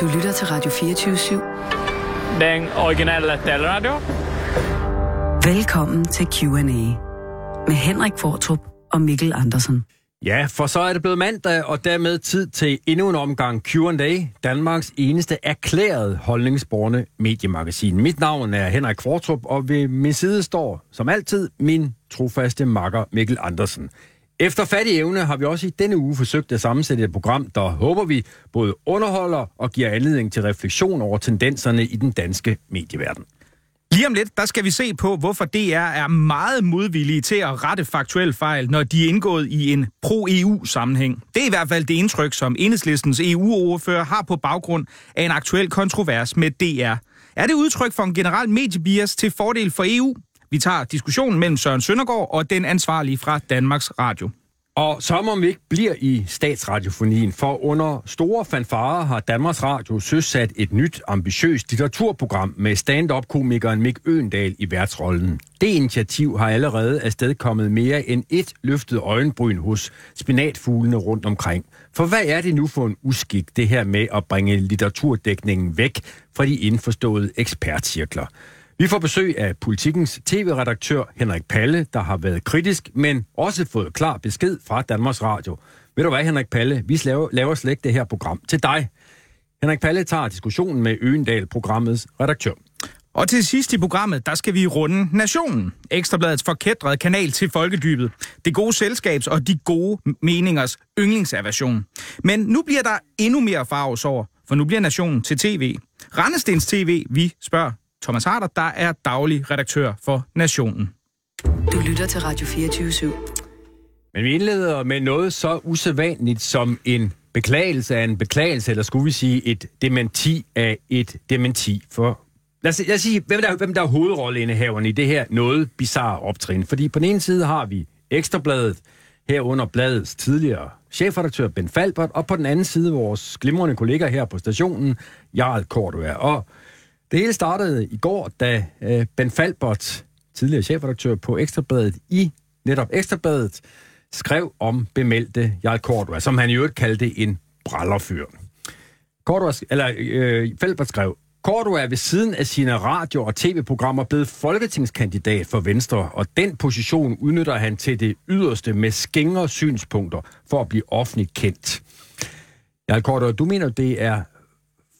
Du lytter til Radio 24-7. Den originale taleradio. Velkommen til Q&A med Henrik Fortrup og Mikkel Andersen. Ja, for så er det blevet mandag, og dermed tid til endnu en omgang Q&A, Danmarks eneste erklærede holdningsborgende mediemagasin. Mit navn er Henrik Kvartrup, og ved min side står, som altid, min trofaste makker Mikkel Andersen. Efter fattig evne har vi også i denne uge forsøgt at sammensætte et program, der håber vi både underholder og giver anledning til refleksion over tendenserne i den danske medieverden. Lige om lidt, der skal vi se på, hvorfor DR er meget modvillige til at rette faktuel fejl, når de er indgået i en pro-EU-sammenhæng. Det er i hvert fald det indtryk, som enhedslistens EU-ordfører har på baggrund af en aktuel kontrovers med DR. Er det udtryk for en generel mediebias til fordel for EU? Vi tager diskussionen mellem Søren Søndergaard og den ansvarlige fra Danmarks Radio. Og som om vi ikke bliver i statsradiofonien, for under store fanfarer har Danmarks Radio søsat et nyt, ambitiøst litteraturprogram med stand-up-komikeren Mik Øendal i værtsrollen. Det initiativ har allerede afstedkommet mere end et løftet øjenbryn hos spinatfuglene rundt omkring. For hvad er det nu for en uskik, det her med at bringe litteraturdækningen væk fra de indforståede ekspertcirkler? Vi får besøg af politikens tv-redaktør Henrik Palle, der har været kritisk, men også fået klar besked fra Danmarks Radio. Ved du hvad, Henrik Palle? Vi laver, laver slet ikke det her program til dig. Henrik Palle tager diskussionen med Øendal, programmets redaktør. Og til sidst i programmet, der skal vi runde Nationen. Ekstrabladets forkædrede kanal til folkedybet. Det gode selskabs og de gode meningers yndlingsaversion. Men nu bliver der endnu mere farves over, for nu bliver Nationen til tv. Randestens TV, vi spørger Thomas Harder, der er daglig redaktør for Nationen. Du lytter til Radio 24-7. Men vi indleder med noget så usædvanligt som en beklagelse af en beklagelse, eller skulle vi sige et dementi af et dementi. For lad os, lad os sige, hvem der, hvem der er hovedrolleindehaverne i det her noget bizarre optrin. Fordi på den ene side har vi Ekstrabladet, herunder bladets tidligere chefredaktør Ben Falbert, og på den anden side vores glimrende kollega her på stationen, Jarl Kortua. Og det hele startede i går, da øh, Ben Falbert, tidligere chefredaktør på Ekstrabladet, i netop Ekstrabladet, skrev om bemeldte Jarl Kortua, som han i øvrigt kaldte en brallerfyr. Kortua, eller øh, Falbert skrev, Kortua er ved siden af sine radio- og tv-programmer blevet folketingskandidat for Venstre, og den position udnytter han til det yderste med skængere synspunkter for at blive offentligt kendt. Jarl Kortua, du mener, det er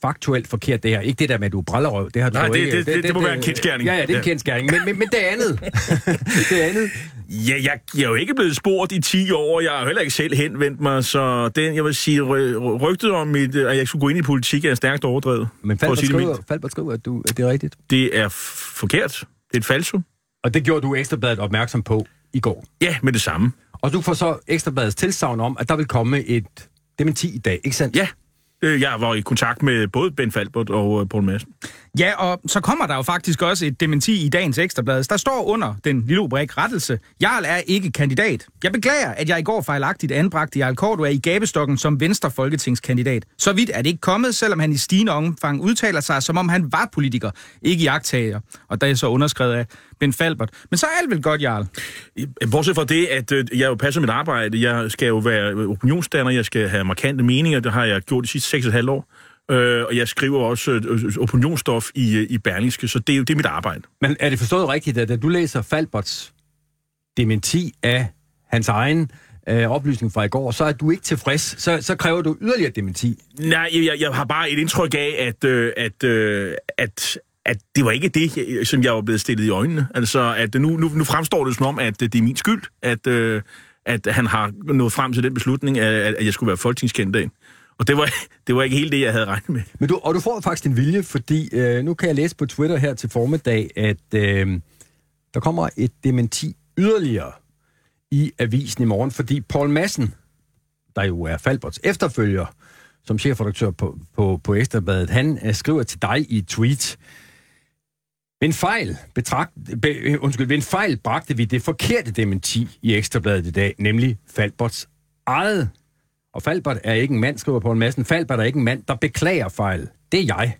faktuelt forkert, det her. Ikke det der med, at du er brællerøv. Det, har Nej, det, ikke. det, det, det, det må være en kendskærning. Ja, ja, det er en kendskærning. Men, men, men det andet. det andet. Ja, jeg, jeg er jo ikke blevet spurgt i 10 år. Jeg har heller ikke selv henvendt mig, så den, jeg vil sige, rygtet om, mit, at jeg skulle gå ind i politik er stærkt overdrevet. Men Falbert skriver, Falbert skriver at, du, at det er rigtigt. Det er forkert. Det er et falsum. Og det gjorde du Ekstrabladet opmærksom på i går. Ja, med det samme. Og du får så Ekstrabladets tilsavn om, at der vil komme et dementi i dag, ikke sandt? Ja, Øh, jeg var i kontakt med både Ben Falbert og øh, Poul Madsen. Ja, og så kommer der jo faktisk også et dementi i dagens ekstrablad. Der står under den lille rubrik rettelse. Jarl er ikke kandidat. Jeg beklager, at jeg i går fejlagtigt anbragte Jarl Kortua i gabestokken som venstre folketingskandidat. Så vidt er det ikke kommet, selvom han i stigende omfang udtaler sig, som om han var politiker, ikke jagttager. Og der er så underskrevet af Ben Falbert. Men så er alt vel godt, Jarl? Bortset fra det, at øh, jeg jo passer mit arbejde. Jeg skal jo være opinionsdanner, jeg skal have markante meninger. Det har jeg gjort de sidste 6,5 år. Øh, og jeg skriver også øh, opinionsstof i, øh, i Berlingske, så det er jo det er mit arbejde. Men er det forstået rigtigt, at da du læser Falberts dementi af hans egen øh, oplysning fra i går, så er du ikke tilfreds. Så, så kræver du yderligere dementi. Nej, jeg, jeg har bare et indtryk af, at, øh, at, øh, at, at det var ikke det, som jeg var blevet stillet i øjnene. Altså, at nu, nu, nu fremstår det som om, at det er min skyld, at, øh, at han har nået frem til den beslutning, at, at jeg skulle være folketingskandidat. Og det var, det var ikke helt det, jeg havde regnet med. Men du, og du får faktisk din vilje, fordi øh, nu kan jeg læse på Twitter her til formiddag, at øh, der kommer et dementi yderligere i avisen i morgen, fordi Paul Madsen, der jo er Falberts efterfølger som chefredaktør på, på, på Ekstrabladet, han øh, skriver til dig i et tweet, ved en fejl, betragt, be, undskyld, ved en fejl bragte vi det forkerte dementi i Ekstrabladet i dag, nemlig Falberts eget og Falbert er ikke en mand, skriver på en masse. Falbert er ikke en mand, der beklager fejl. Det er jeg.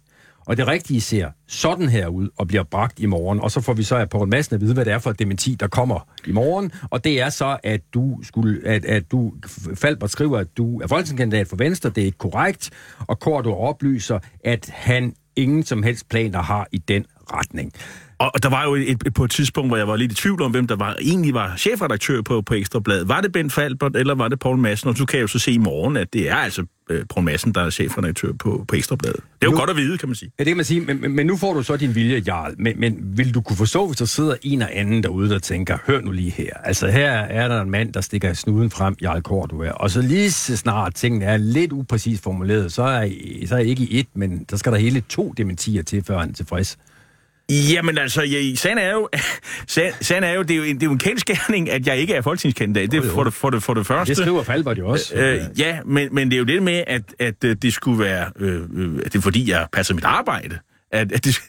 og det rigtige ser sådan her ud og bliver bragt i morgen. Og så får vi så af Poul Madsen at vide, hvad det er for et dementi, der kommer i morgen. Og det er så, at du, skulle, at, at du Falbert skriver, at du er folketingskandidat for Venstre. Det er ikke korrekt. Og Korto oplyser, at han ingen som helst planer har i den retning. Og der var jo et, et, på et tidspunkt, hvor jeg var lidt i tvivl om, hvem der var, egentlig var chefredaktør på, på Ekstrabladet. Var det Ben Falbert, eller var det Paul Madsen? Og så kan jo så se i morgen, at det er altså øh, Paul Madsen, der er chefredaktør på, på Ekstrabladet. Det er jo nu, godt at vide, kan man sige. Ja, det kan man sige, men, men, men nu får du så din vilje, Jarl. Men, men vil du kunne forstå, hvis der sidder en og anden derude, der tænker, hør nu lige her. Altså her er der en mand, der stikker snuden frem, Jarl Kortua. Og så lige så snart tingene er lidt upræcis formuleret, så er, så er jeg ikke i et, men der skal der hele to dementier til, før han er tilfreds. Jamen altså, ja, sagen er jo, sagen er jo, det er jo, en, det er jo en kendskærning, at jeg ikke er folketingskandidat. Det er for det, for det, for det første. Det skriver Falbert jo også. Øh, ja, men, men det er jo det med, at, at det skulle være, øh, at det er fordi, jeg passer mit arbejde at, at, det,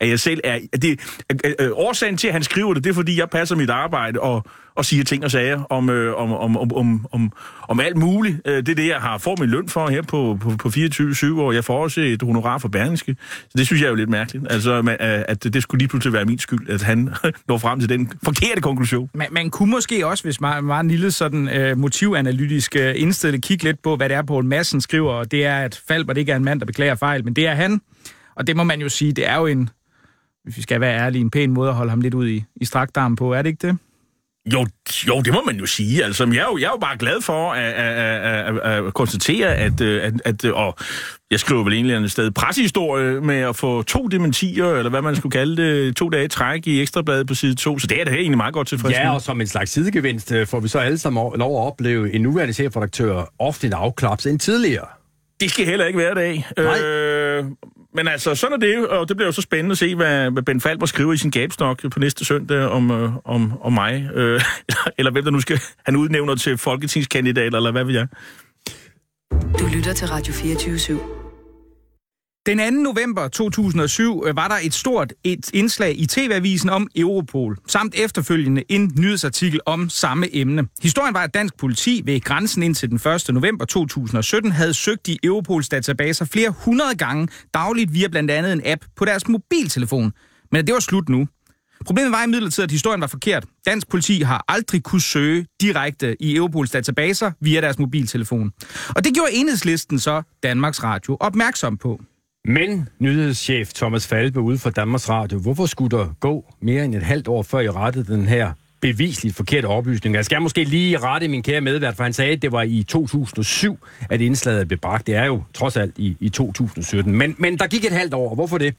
at jeg selv er... At det, at, at, at, årsagen til, at han skriver det, det er, fordi jeg passer mit arbejde og, og siger ting og sager om, øh, om, om, om, om, om, om alt muligt. Øh, det er det, jeg har får min løn for her på, på, på 24-7 år. Jeg får også et honorar for Berlingske. Så det synes jeg er jo lidt mærkeligt. Altså, øh, at det skulle lige pludselig være min skyld, at han når frem til den forkerte konklusion. Man, man kunne måske også, hvis man var en lille sådan øh, motivanalytisk øh, indstillet, kigge lidt på, hvad det er, på en massen skriver, og det er, at Falbert ikke er en mand, der beklager fejl, men det er han. Og det må man jo sige, det er jo en, hvis vi skal være ærlige, en pæn måde at holde ham lidt ud i, i straktarmen på, er det ikke det? Jo, jo, det må man jo sige. Altså, jeg er jo, jeg er jo bare glad for at, at, at, at, at konstatere, at, at, at og jeg skriver vel egentlig et sted pressehistorie med at få to dementier, eller hvad man skulle kalde det, to dage træk i Ekstrabladet på side 2, så det er det egentlig meget godt tilfreds Ja, og som en slags sidegevinst øh, får vi så alle sammen lov at opleve en nuværende chefredaktør ofte en afklaps end tidligere. Det skal heller ikke være dag. Nej. Øh, men altså, sådan er det, og det bliver jo så spændende at se, hvad, hvad Ben Falber skriver i sin gabstok på næste søndag om, øh, om, om mig. Øh, eller hvem der nu skal han udnævner til folketingskandidat, eller hvad vil jeg. Du lytter til Radio 24 /7. Den 2. november 2007 øh, var der et stort et indslag i TV-avisen om Europol, samt efterfølgende en nyhedsartikel om samme emne. Historien var, at dansk politi ved grænsen indtil den 1. november 2017 havde søgt i Europols databaser flere hundrede gange dagligt via blandt andet en app på deres mobiltelefon. Men det var slut nu. Problemet var imidlertid, at historien var forkert. Dansk politi har aldrig kunne søge direkte i Europols databaser via deres mobiltelefon. Og det gjorde enhedslisten så Danmarks Radio opmærksom på. Men nyhedschef Thomas Falbe ude fra Danmarks Radio, hvorfor skulle der gå mere end et halvt år, før I rettede den her bevisligt forkerte oplysning? Jeg skal måske lige rette min kære medvært, for han sagde, at det var i 2007, at indslaget blev bragt. Det er jo trods alt i, i 2017. Men, men der gik et halvt år. Hvorfor det?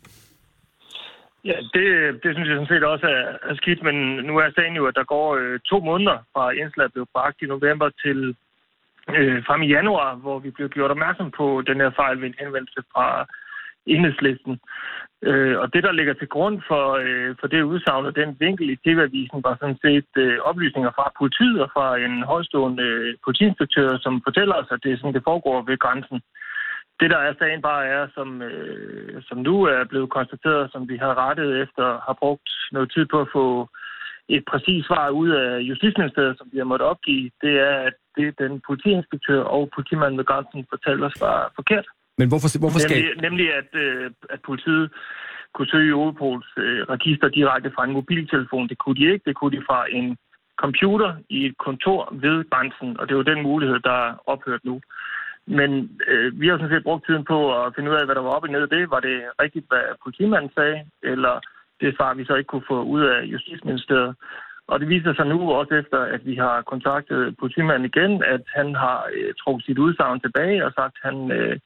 Ja, det, det synes jeg sådan set også er, er skidt, men nu er sagen jo, at der går øh, to måneder fra indslaget blev bragt i november til øh, frem i januar, hvor vi blev gjort opmærksom på den her fejl ved en henvendelse fra enhedslisten. Øh, og det, der ligger til grund for, øh, for det udsagn og den vinkel i TV-avisen, var sådan set øh, oplysninger fra politiet og fra en højstående øh, politiinspektør, som fortæller os, at det er sådan, det foregår ved grænsen. Det, der er sagen bare er, som, øh, som nu er blevet konstateret, som vi har rettet efter, har brugt noget tid på at få et præcist svar ud af Justitsministeriet, som vi har måttet opgive, det er, at det den politiinspektør og politimanden ved grænsen fortæller os var forkert. Men hvorfor, hvorfor skal... Nemlig, nemlig at, øh, at politiet kunne søge Europols øh, register direkte fra en mobiltelefon. Det kunne de ikke. Det kunne de fra en computer i et kontor ved grænsen, og det er jo den mulighed, der er ophørt nu. Men øh, vi har sådan set brugt tiden på at finde ud af, hvad der var oppe og nede det. Var det rigtigt, hvad politimanden sagde, eller det svar, vi så ikke kunne få ud af Justitsministeriet. Og det viser sig nu også efter, at vi har kontaktet politimanden igen, at han har øh, trukket sit udsagn tilbage og sagt, at han øh,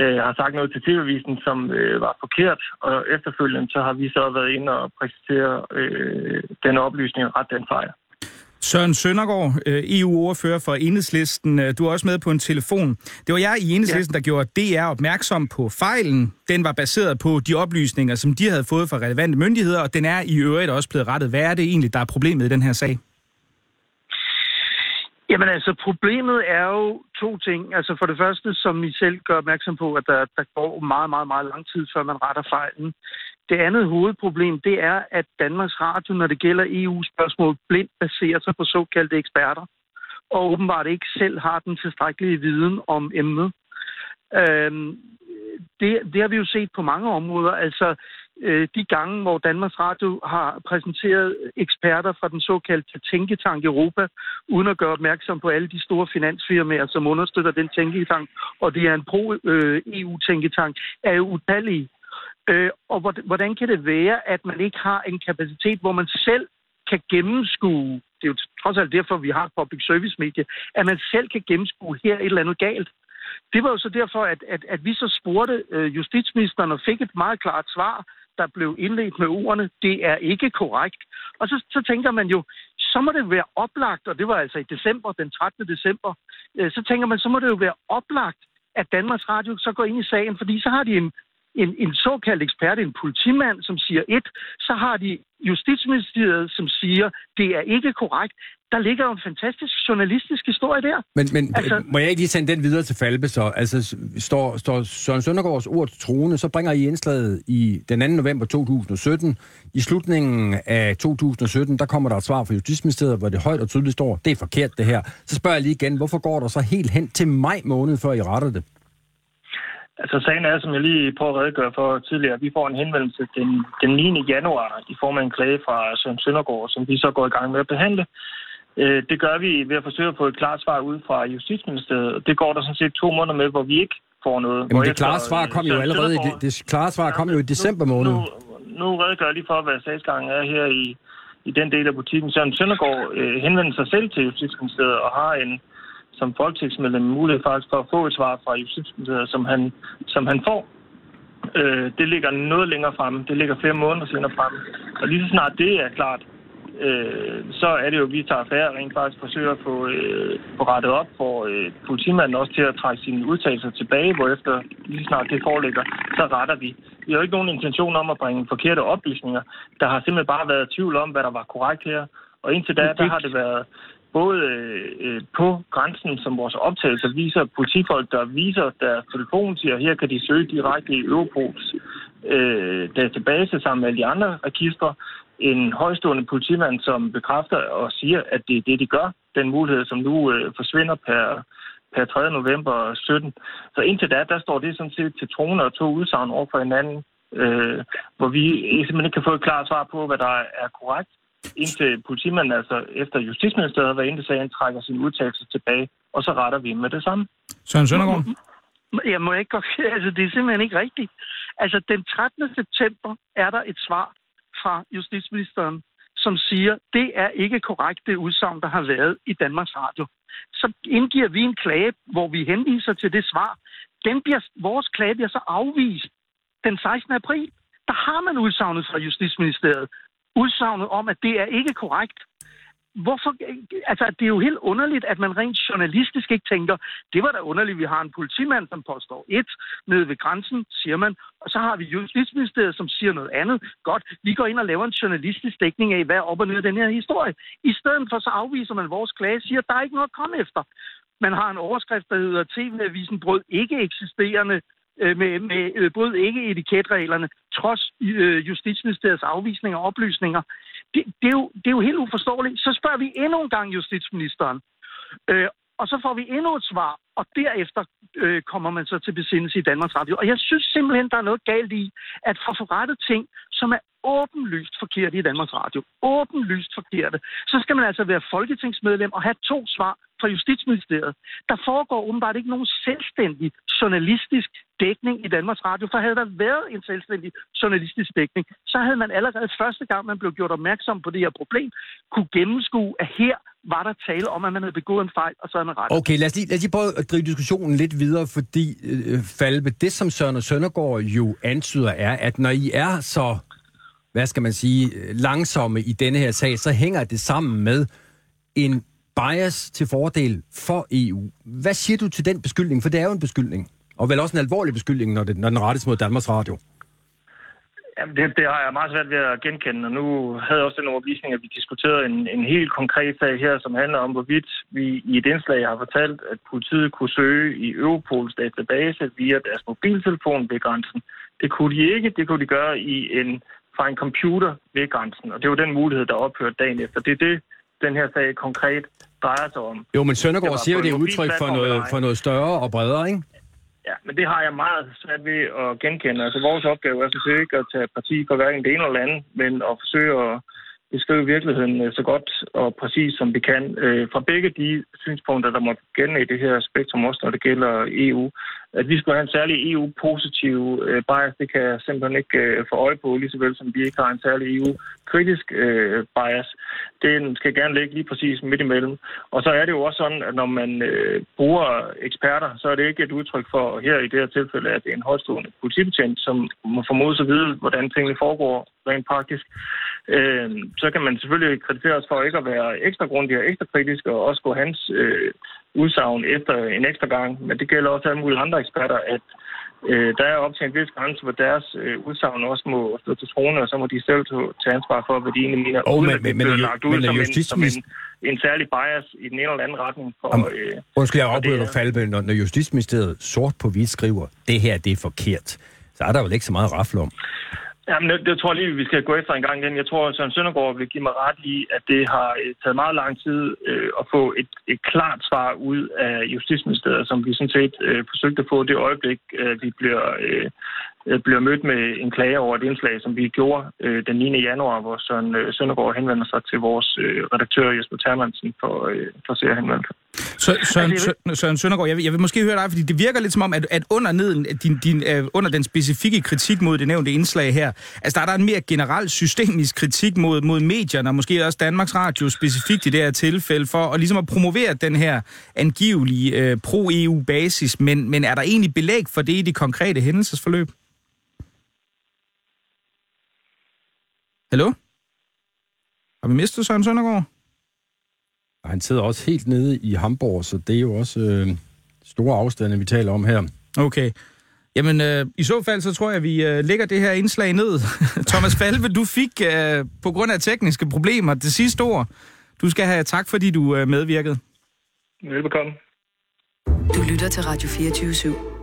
øh, har sagt noget til TV-avisen, som øh, var forkert, og efterfølgende så har vi så været inde og præcisere øh, den oplysning og ret den fejl. Søren Søndergaard, øh, EU-ordfører for Enhedslisten. Øh, du er også med på en telefon. Det var jeg i Enhedslisten, ja. der gjorde DR opmærksom på fejlen. Den var baseret på de oplysninger, som de havde fået fra relevante myndigheder, og den er i øvrigt også blevet rettet. Hvad er det egentlig, der er problemet i den her sag? Jamen altså, problemet er jo to ting. Altså for det første, som I selv gør opmærksom på, at der, der går meget, meget, meget lang tid, før man retter fejlen. Det andet hovedproblem, det er, at Danmarks Radio, når det gælder EU-spørgsmål, blindt baserer sig på såkaldte eksperter, og åbenbart ikke selv har den tilstrækkelige viden om emnet. Øhm, det, det har vi jo set på mange områder. Altså, øh, de gange, hvor Danmarks Radio har præsenteret eksperter fra den såkaldte Tænketank Europa, uden at gøre opmærksom på alle de store finansfirmaer, som understøtter den tænketank, og det er en pro-EU-tænketank, øh, er jo utallige. Øh, og hvordan kan det være, at man ikke har en kapacitet, hvor man selv kan gennemskue, det er jo trods alt derfor, vi har public service medie, at man selv kan gennemskue her et eller andet galt. Det var jo så derfor, at, at, at vi så spurgte øh, justitsministeren og fik et meget klart svar, der blev indledt med ordene, det er ikke korrekt. Og så, så tænker man jo, så må det være oplagt, og det var altså i december, den 13. december, øh, så tænker man, så må det jo være oplagt, at Danmarks Radio så går ind i sagen, fordi så har de en, en, en såkaldt ekspert, en politimand, som siger et, så har de Justitsministeriet, som siger, det er ikke korrekt. Der ligger jo en fantastisk journalistisk historie der. Men, men altså, må jeg ikke lige sende den videre til Falbe så? Altså, står, står Søren Søndergaards ord til troende, så bringer I indslaget i den 2. november 2017. I slutningen af 2017, der kommer der et svar fra Justitsministeriet, hvor det højt og tydeligt står, det er forkert det her. Så spørger jeg lige igen, hvorfor går der så helt hen til maj måned, før I retter det? Altså sagen er, som jeg lige prøver at redegøre for tidligere, vi får en henvendelse den, den 9. januar i form af en klage fra Søren Søndergaard, som vi så går i gang med at behandle. Øh, det gør vi ved at forsøge at få et klart svar ud fra Justitsministeriet. Det går der sådan set to måneder med, hvor vi ikke får noget. Jamen det klare svar kom jo allerede i, det, det klare svar kom jo i december måned. Nu, nu, redegør jeg lige for, hvad sagsgangen er her i, i den del af butikken. Søren Søndergaard øh, henvender sig selv til Justitsministeriet og har en, som folketingsmedlem mulighed faktisk for at få et svar fra Justitsministeriet, som han, som han får. Øh, det ligger noget længere fremme. Det ligger flere måneder senere fremme. Og lige så snart det er klart, øh, så er det jo, at vi tager affære rent faktisk forsøger at få, øh, få rettet op for øh, politimanden også til at trække sine udtalelser tilbage, hvor efter lige snart det foreligger, så retter vi. Vi har jo ikke nogen intention om at bringe forkerte oplysninger. Der har simpelthen bare været tvivl om, hvad der var korrekt her. Og indtil da, der har det været både øh, på grænsen, som vores optagelser viser, politifolk, der viser deres telefon, siger, her kan de søge direkte i Europols øh, database sammen med alle de andre registre. En højstående politimand, som bekræfter og siger, at det er det, de gør. Den mulighed, som nu øh, forsvinder per, per 3. november 17. Så indtil da, der står det sådan set til trone og to udsagn over for hinanden, øh, hvor vi simpelthen ikke kan få et klart svar på, hvad der er korrekt indtil politimanden, altså efter Justitsministeriet har været inde i sagen, trækker sin udtalelse tilbage, og så retter vi med det samme. Søren Søndergaard? Jeg må ikke godt... Altså, det er simpelthen ikke rigtigt. Altså, den 13. september er der et svar fra Justitsministeren, som siger, det er ikke korrekt, det udsagn, der har været i Danmarks Radio. Så indgiver vi en klage, hvor vi henviser til det svar. Den bliver, vores klage bliver så afvist den 16. april. Der har man udsagnet fra Justitsministeriet, udsagnet om, at det er ikke korrekt. Hvorfor? Altså, det er jo helt underligt, at man rent journalistisk ikke tænker, det var da underligt, vi har en politimand, som påstår et nede ved grænsen, siger man, og så har vi Justitsministeriet, som siger noget andet. Godt, vi går ind og laver en journalistisk dækning af, hvad er op og ned af den her historie. I stedet for så afviser man vores klage, siger, der er ikke noget at komme efter. Man har en overskrift, der hedder TV-avisen brød ikke eksisterende øh, med, med øh, brød ikke etiketreglerne, trods øh, Justitsministeriets afvisninger og oplysninger. Det, det, er jo, det er jo helt uforståeligt. Så spørger vi endnu en gang justitsministeren, øh, og så får vi endnu et svar, og derefter øh, kommer man så til besindelse i Danmarks Radio. Og jeg synes simpelthen, der er noget galt i, at for forrettet ting, som er åbenlyst forkerte i Danmarks Radio, åbenlyst forkerte, så skal man altså være folketingsmedlem og have to svar fra Justitsministeriet. Der foregår åbenbart ikke nogen selvstændig journalistisk dækning i Danmarks Radio, for havde der været en selvstændig journalistisk dækning, så havde man allerede første gang, man blev gjort opmærksom på det her problem, kunne gennemskue, at her var der tale om, at man havde begået en fejl, og så havde man ret. Okay, lad os lige, lad os lige prøve at drive diskussionen lidt videre, fordi øh, Falbe, det som Søren og Søndergaard jo antyder er, at når I er så, hvad skal man sige, langsomme i denne her sag, så hænger det sammen med en bias til fordel for EU. Hvad siger du til den beskyldning? For det er jo en beskyldning. Og vel også en alvorlig beskyldning, når, det, når den rettes mod Danmarks Radio. Jamen, det, det har jeg meget svært ved at genkende, og nu havde jeg også den overbevisning, at vi diskuterede en, en helt konkret sag her, som handler om, hvorvidt vi i et indslag har fortalt, at politiet kunne søge i Europols database via deres mobiltelefon ved grænsen. Det kunne de ikke, det kunne de gøre i en, fra en computer ved grænsen, og det var den mulighed, der ophørte dagen efter. Det er det, den her sag konkret drejer sig om. Jo, men Søndergaard siger jo, det er udtryk for noget, for noget større og bredere, ikke? Ja, men det har jeg meget svært ved at genkende. Altså vores opgave er selvfølgelig ikke at tage parti for hverken det ene eller andet, men at forsøge at beskrive virkeligheden øh, så godt og præcis som vi kan. Øh, fra begge de synspunkter, der måtte gælde i det her spektrum, også når det gælder EU, at vi skulle have en særlig EU-positiv øh, bias, det kan jeg simpelthen ikke øh, få øje på, lige så vel som vi ikke har en særlig EU-kritisk øh, bias. Den skal gerne ligge lige præcis midt imellem. Og så er det jo også sådan, at når man øh, bruger eksperter, så er det ikke et udtryk for, her i det her tilfælde, at det er en højstående politibetjent, som må formodes at vide, hvordan tingene foregår rent praktisk. Øh, så kan man selvfølgelig kritisere os for ikke at være ekstra grundig og ekstra kritisk, og også gå hans øh, udsagn efter en ekstra gang. Men det gælder også alle mulige andre eksperter, at øh, der er op til en vis grænse, hvor deres øh, udsagn også må stå til trone, og så må de selv tage ansvar for, hvad de egentlig mener. Oh, uden men- at men- men- lagt ud men som, en, som justitsminister- en, en særlig bias i den ene eller anden retning. For, Om, øh, undskyld, jeg og afbryder dig, Falbe. Når, når Justitsministeriet sort på hvidt skriver, det her det er forkert, så er der vel ikke så meget rafle om. Jamen, det, det tror jeg lige, vi skal gå efter en gang igen. Jeg tror, at Søren Søndergaard vil give mig ret i, at det har øh, taget meget lang tid øh, at få et, et klart svar ud af Justitsministeriet, som vi sådan set øh, forsøgte at få det øjeblik, øh, vi bliver, øh, bliver mødt med en klage over et indslag, som vi gjorde øh, den 9. januar, hvor Søren øh, Søndergaard henvender sig til vores øh, redaktør Jesper Termansen for, øh, for at se at henvende sig. Så, Søren, Altså, Søren, Søndergaard, jeg vil, jeg vil måske høre dig, fordi det virker lidt som om, at, at under, neden, din, din, uh, under den specifikke kritik mod det nævnte indslag her, altså der er der en mere generel systemisk kritik mod, mod medierne, og måske også Danmarks Radio specifikt i det her tilfælde, for at, ligesom at promovere den her angivelige uh, pro-EU-basis, men, men er der egentlig belæg for det i de konkrete hændelsesforløb? Hallo? Har vi mistet Søren Søndergaard? Og han sidder også helt nede i Hamburg, så det er jo også øh, store afstande, vi taler om her. Okay. Jamen, øh, i så fald, så tror jeg, at vi øh, lægger det her indslag ned. Thomas Falve, du fik øh, på grund af tekniske problemer det sidste ord. Du skal have tak, fordi du øh, medvirkede. Velbekomme. Du lytter til Radio 24 /7.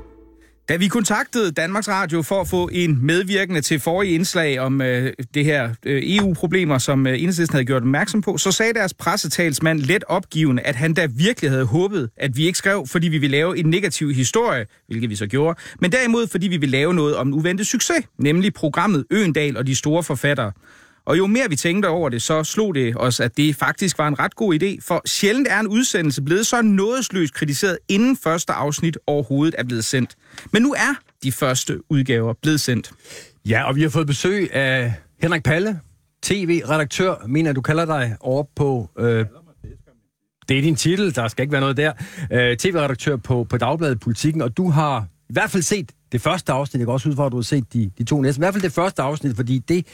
Da vi kontaktede Danmarks Radio for at få en medvirkende til forrige indslag om øh, det her øh, EU-problemer, som øh, Enhedslisten havde gjort opmærksom på, så sagde deres pressetalsmand let opgivende, at han da virkelig havde håbet, at vi ikke skrev, fordi vi ville lave en negativ historie, hvilket vi så gjorde, men derimod fordi vi ville lave noget om en uventet succes, nemlig programmet Øendal og de store forfattere. Og jo mere vi tænkte over det, så slog det os, at det faktisk var en ret god idé, for sjældent er en udsendelse blevet så nådesløst kritiseret, inden første afsnit overhovedet er blevet sendt. Men nu er de første udgaver blevet sendt. Ja, og vi har fået besøg af Henrik Palle, tv-redaktør, mener du kalder dig, over på... Øh, det er din titel, der skal ikke være noget der. Øh, tv-redaktør på, på Dagbladet Politikken, og du har i hvert fald set det første afsnit. Jeg går også ud fra, at du har set de, de to næste. I hvert fald det første afsnit, fordi det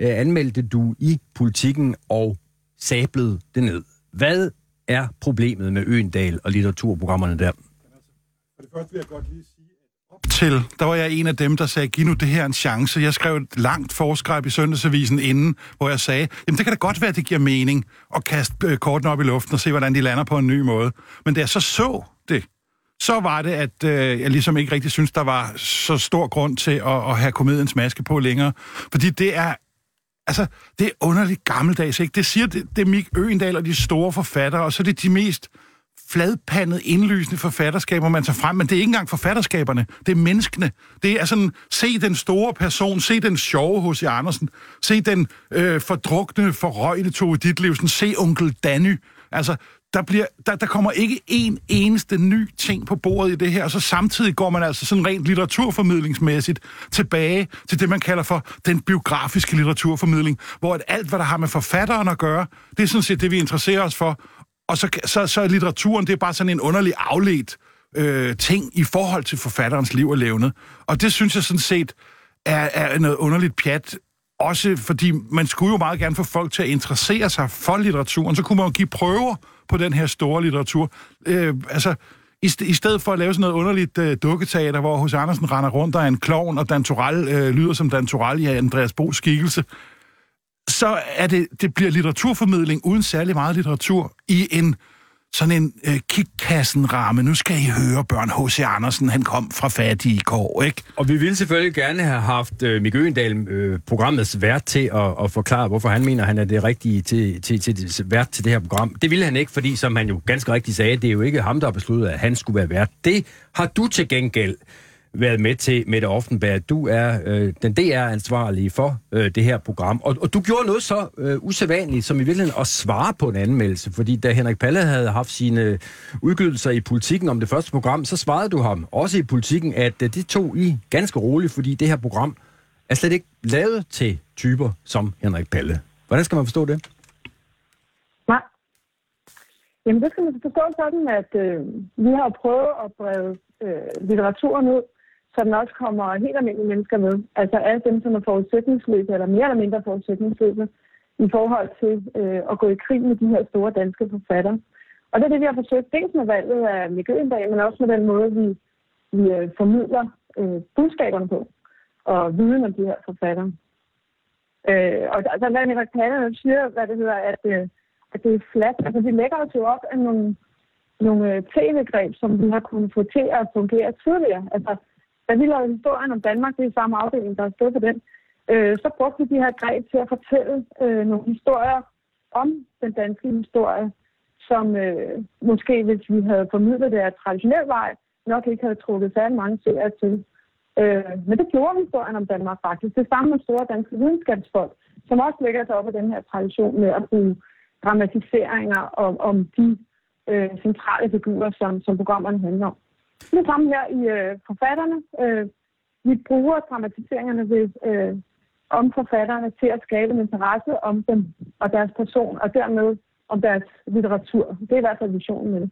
øh, anmeldte du i Politikken og sablede det ned. Hvad er problemet med Øendal og litteraturprogrammerne der? til, der var jeg en af dem, der sagde, giv nu det her en chance. Jeg skrev et langt forskræb i Søndagsavisen inden, hvor jeg sagde, jamen det kan da godt være, at det giver mening at kaste øh, kortene op i luften og se, hvordan de lander på en ny måde. Men da jeg så så det, så var det, at øh, jeg ligesom ikke rigtig synes, der var så stor grund til at, at have komediens maske på længere. Fordi det er Altså, det er underligt gammeldags, ikke? Det siger det, det er Mik Øgendal og de store forfattere, og så er det de mest fladpandet, indlysende forfatterskaber, man tager frem, men det er ikke engang forfatterskaberne, det er menneskene. Det er sådan, se den store person, se den sjove hos Andersen, se den øh, fordrukne, forrøgte Tove Ditlevsen, se onkel Danny. Altså, der, bliver, der, der kommer ikke en eneste ny ting på bordet i det her, og så samtidig går man altså sådan rent litteraturformidlingsmæssigt tilbage til det, man kalder for den biografiske litteraturformidling, hvor at alt, hvad der har med forfatteren at gøre, det er sådan set det, vi interesserer os for, og så, så, så er litteraturen, det er bare sådan en underlig afledt øh, ting i forhold til forfatterens liv og levnet. Og det synes jeg sådan set er, er noget underligt pjat, også fordi man skulle jo meget gerne få folk til at interessere sig for litteraturen, så kunne man jo give prøver på den her store litteratur. Øh, altså, i, st- i stedet for at lave sådan noget underligt øh, dukketeater, hvor hos Andersen render rundt der er en klovn, og Dan Torell øh, lyder som Dan Torell i Andreas Bo's skikkelse, så er det, det bliver litteraturformidling uden særlig meget litteratur i en sådan en øh, kikkassen-ramme. Nu skal I høre børn H.C. Andersen, han kom fra fattige kår, ikke? Og vi ville selvfølgelig gerne have haft øh, Mikke Øgendal, øh, programmets vært, til at, at forklare, hvorfor han mener, han er det rigtige til, til, til, til vært til det her program. Det ville han ikke, fordi som han jo ganske rigtigt sagde, det er jo ikke ham, der har besluttet, at han skulle være vært. Det har du til gengæld været med til, Mette Offenberg. Du er øh, den DR-ansvarlige for øh, det her program, og, og du gjorde noget så øh, usædvanligt, som i virkeligheden at svare på en anmeldelse, fordi da Henrik Palle havde haft sine udgydelser i politikken om det første program, så svarede du ham, også i politikken, at øh, det tog I ganske roligt, fordi det her program er slet ikke lavet til typer som Henrik Palle. Hvordan skal man forstå det? Nej. Jamen, det skal man forstå sådan, at øh, vi har prøvet at brede øh, litteraturen ud, som nok også kommer helt almindelige mennesker med. Altså alle dem, som er forudsætningsløse, eller mere eller mindre forudsætningsløse, i forhold til øh, at gå i krig med de her store danske forfattere. Og det er det, vi har forsøgt, dels med valget af Mikkel Øgendag, men også med den måde, vi, vi øh, formidler øh, budskaberne på, og viden om de her forfattere. Øh, og altså, hvad Henrik Palle siger, hvad det hedder, at, øh, at det er fladt. Altså, vi lægger os jo op af nogle, nogle øh, tv-greb, som vi har kunnet få til at fungere tidligere. Altså, da vi lavede historien om Danmark, det er samme afdeling, der er stået på den, øh, så brugte vi de her greb til at fortælle øh, nogle historier om den danske historie, som øh, måske, hvis vi havde formidlet det af traditionel vej, nok ikke havde trukket særlig mange serier til. Øh, men det gjorde historien om Danmark faktisk. Det samme med store danske videnskabsfolk, som også lægger sig op af den her tradition med at bruge dramatiseringer om, om de øh, centrale figurer, som, som programmerne handler om. Det samme her i øh, forfatterne. Øh, vi bruger dramatiseringerne ved, øh, om forfatterne til at skabe en interesse om dem og deres person, og dermed om deres litteratur. Det er i hvert fald visionen med det.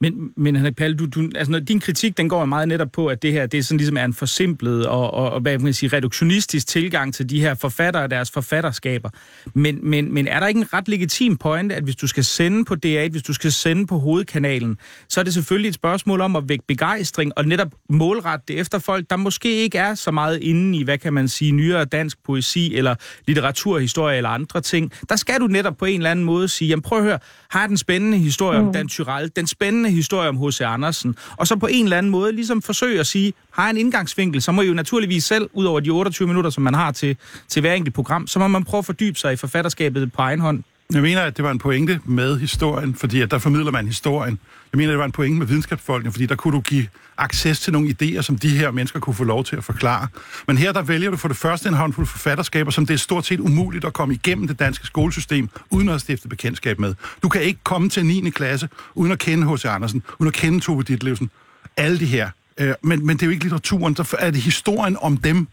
Men, men Henrik Palle, du, du, altså, når din kritik den går meget netop på, at det her det er sådan ligesom er en forsimplet og, og, og hvad man sige, reduktionistisk tilgang til de her forfattere og deres forfatterskaber. Men, men, men er der ikke en ret legitim pointe, at hvis du skal sende på DR1, hvis du skal sende på hovedkanalen, så er det selvfølgelig et spørgsmål om at vække begejstring og netop målrette det efter folk, der måske ikke er så meget inde i, hvad kan man sige, nyere dansk poesi eller litteraturhistorie eller andre ting. Der skal du netop på en eller anden måde sige, jamen prøv at høre, har den spændende historie mm. om Dan Tyrell, den spændende historie om H.C. Andersen, og så på en eller anden måde ligesom forsøge at sige, har en indgangsvinkel, så må I jo naturligvis selv, ud over de 28 minutter, som man har til, til hver enkelt program, så må man prøve at fordybe sig i forfatterskabet på egen hånd. Jeg mener, at det var en pointe med historien, fordi at der formidler man historien. Jeg mener, at det var en pointe med videnskabsfolkene, fordi der kunne du give acces til nogle idéer, som de her mennesker kunne få lov til at forklare. Men her der vælger du for det første en håndfuld forfatterskaber, som det er stort set umuligt at komme igennem det danske skolesystem, uden at stifte bekendtskab med. Du kan ikke komme til 9. klasse, uden at kende H.C. Andersen, uden at kende Tove Ditlevsen. Alle de her. Øh, men, men det er jo ikke litteraturen, så er det historien om dem,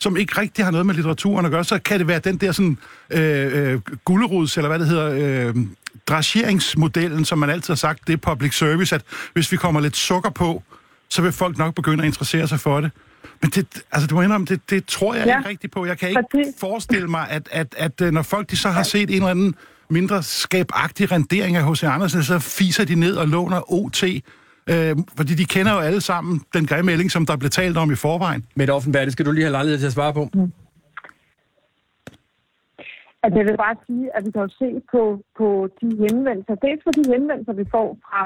som ikke rigtig har noget med litteraturen at gøre, så kan det være den der sådan øh, øh, gullerods, eller hvad det hedder, øh, drageringsmodellen, som man altid har sagt, det er public service, at hvis vi kommer lidt sukker på, så vil folk nok begynde at interessere sig for det. Men det, altså, du må indrømme, det, det tror jeg ja. ikke rigtigt på. Jeg kan ikke Fordi... forestille mig, at, at, at, at når folk de så har set en eller anden mindre skabagtig rendering af H.C. Andersen, så fiser de ned og låner OT Øh, fordi de kender jo alle sammen den melding, som der blev talt om i forvejen. Men Offenberg, det skal du lige have lejlighed til at svare på. Mm. Altså, jeg vil bare sige, at vi kan jo se på, på de henvendelser, dels for de henvendelser, vi får fra,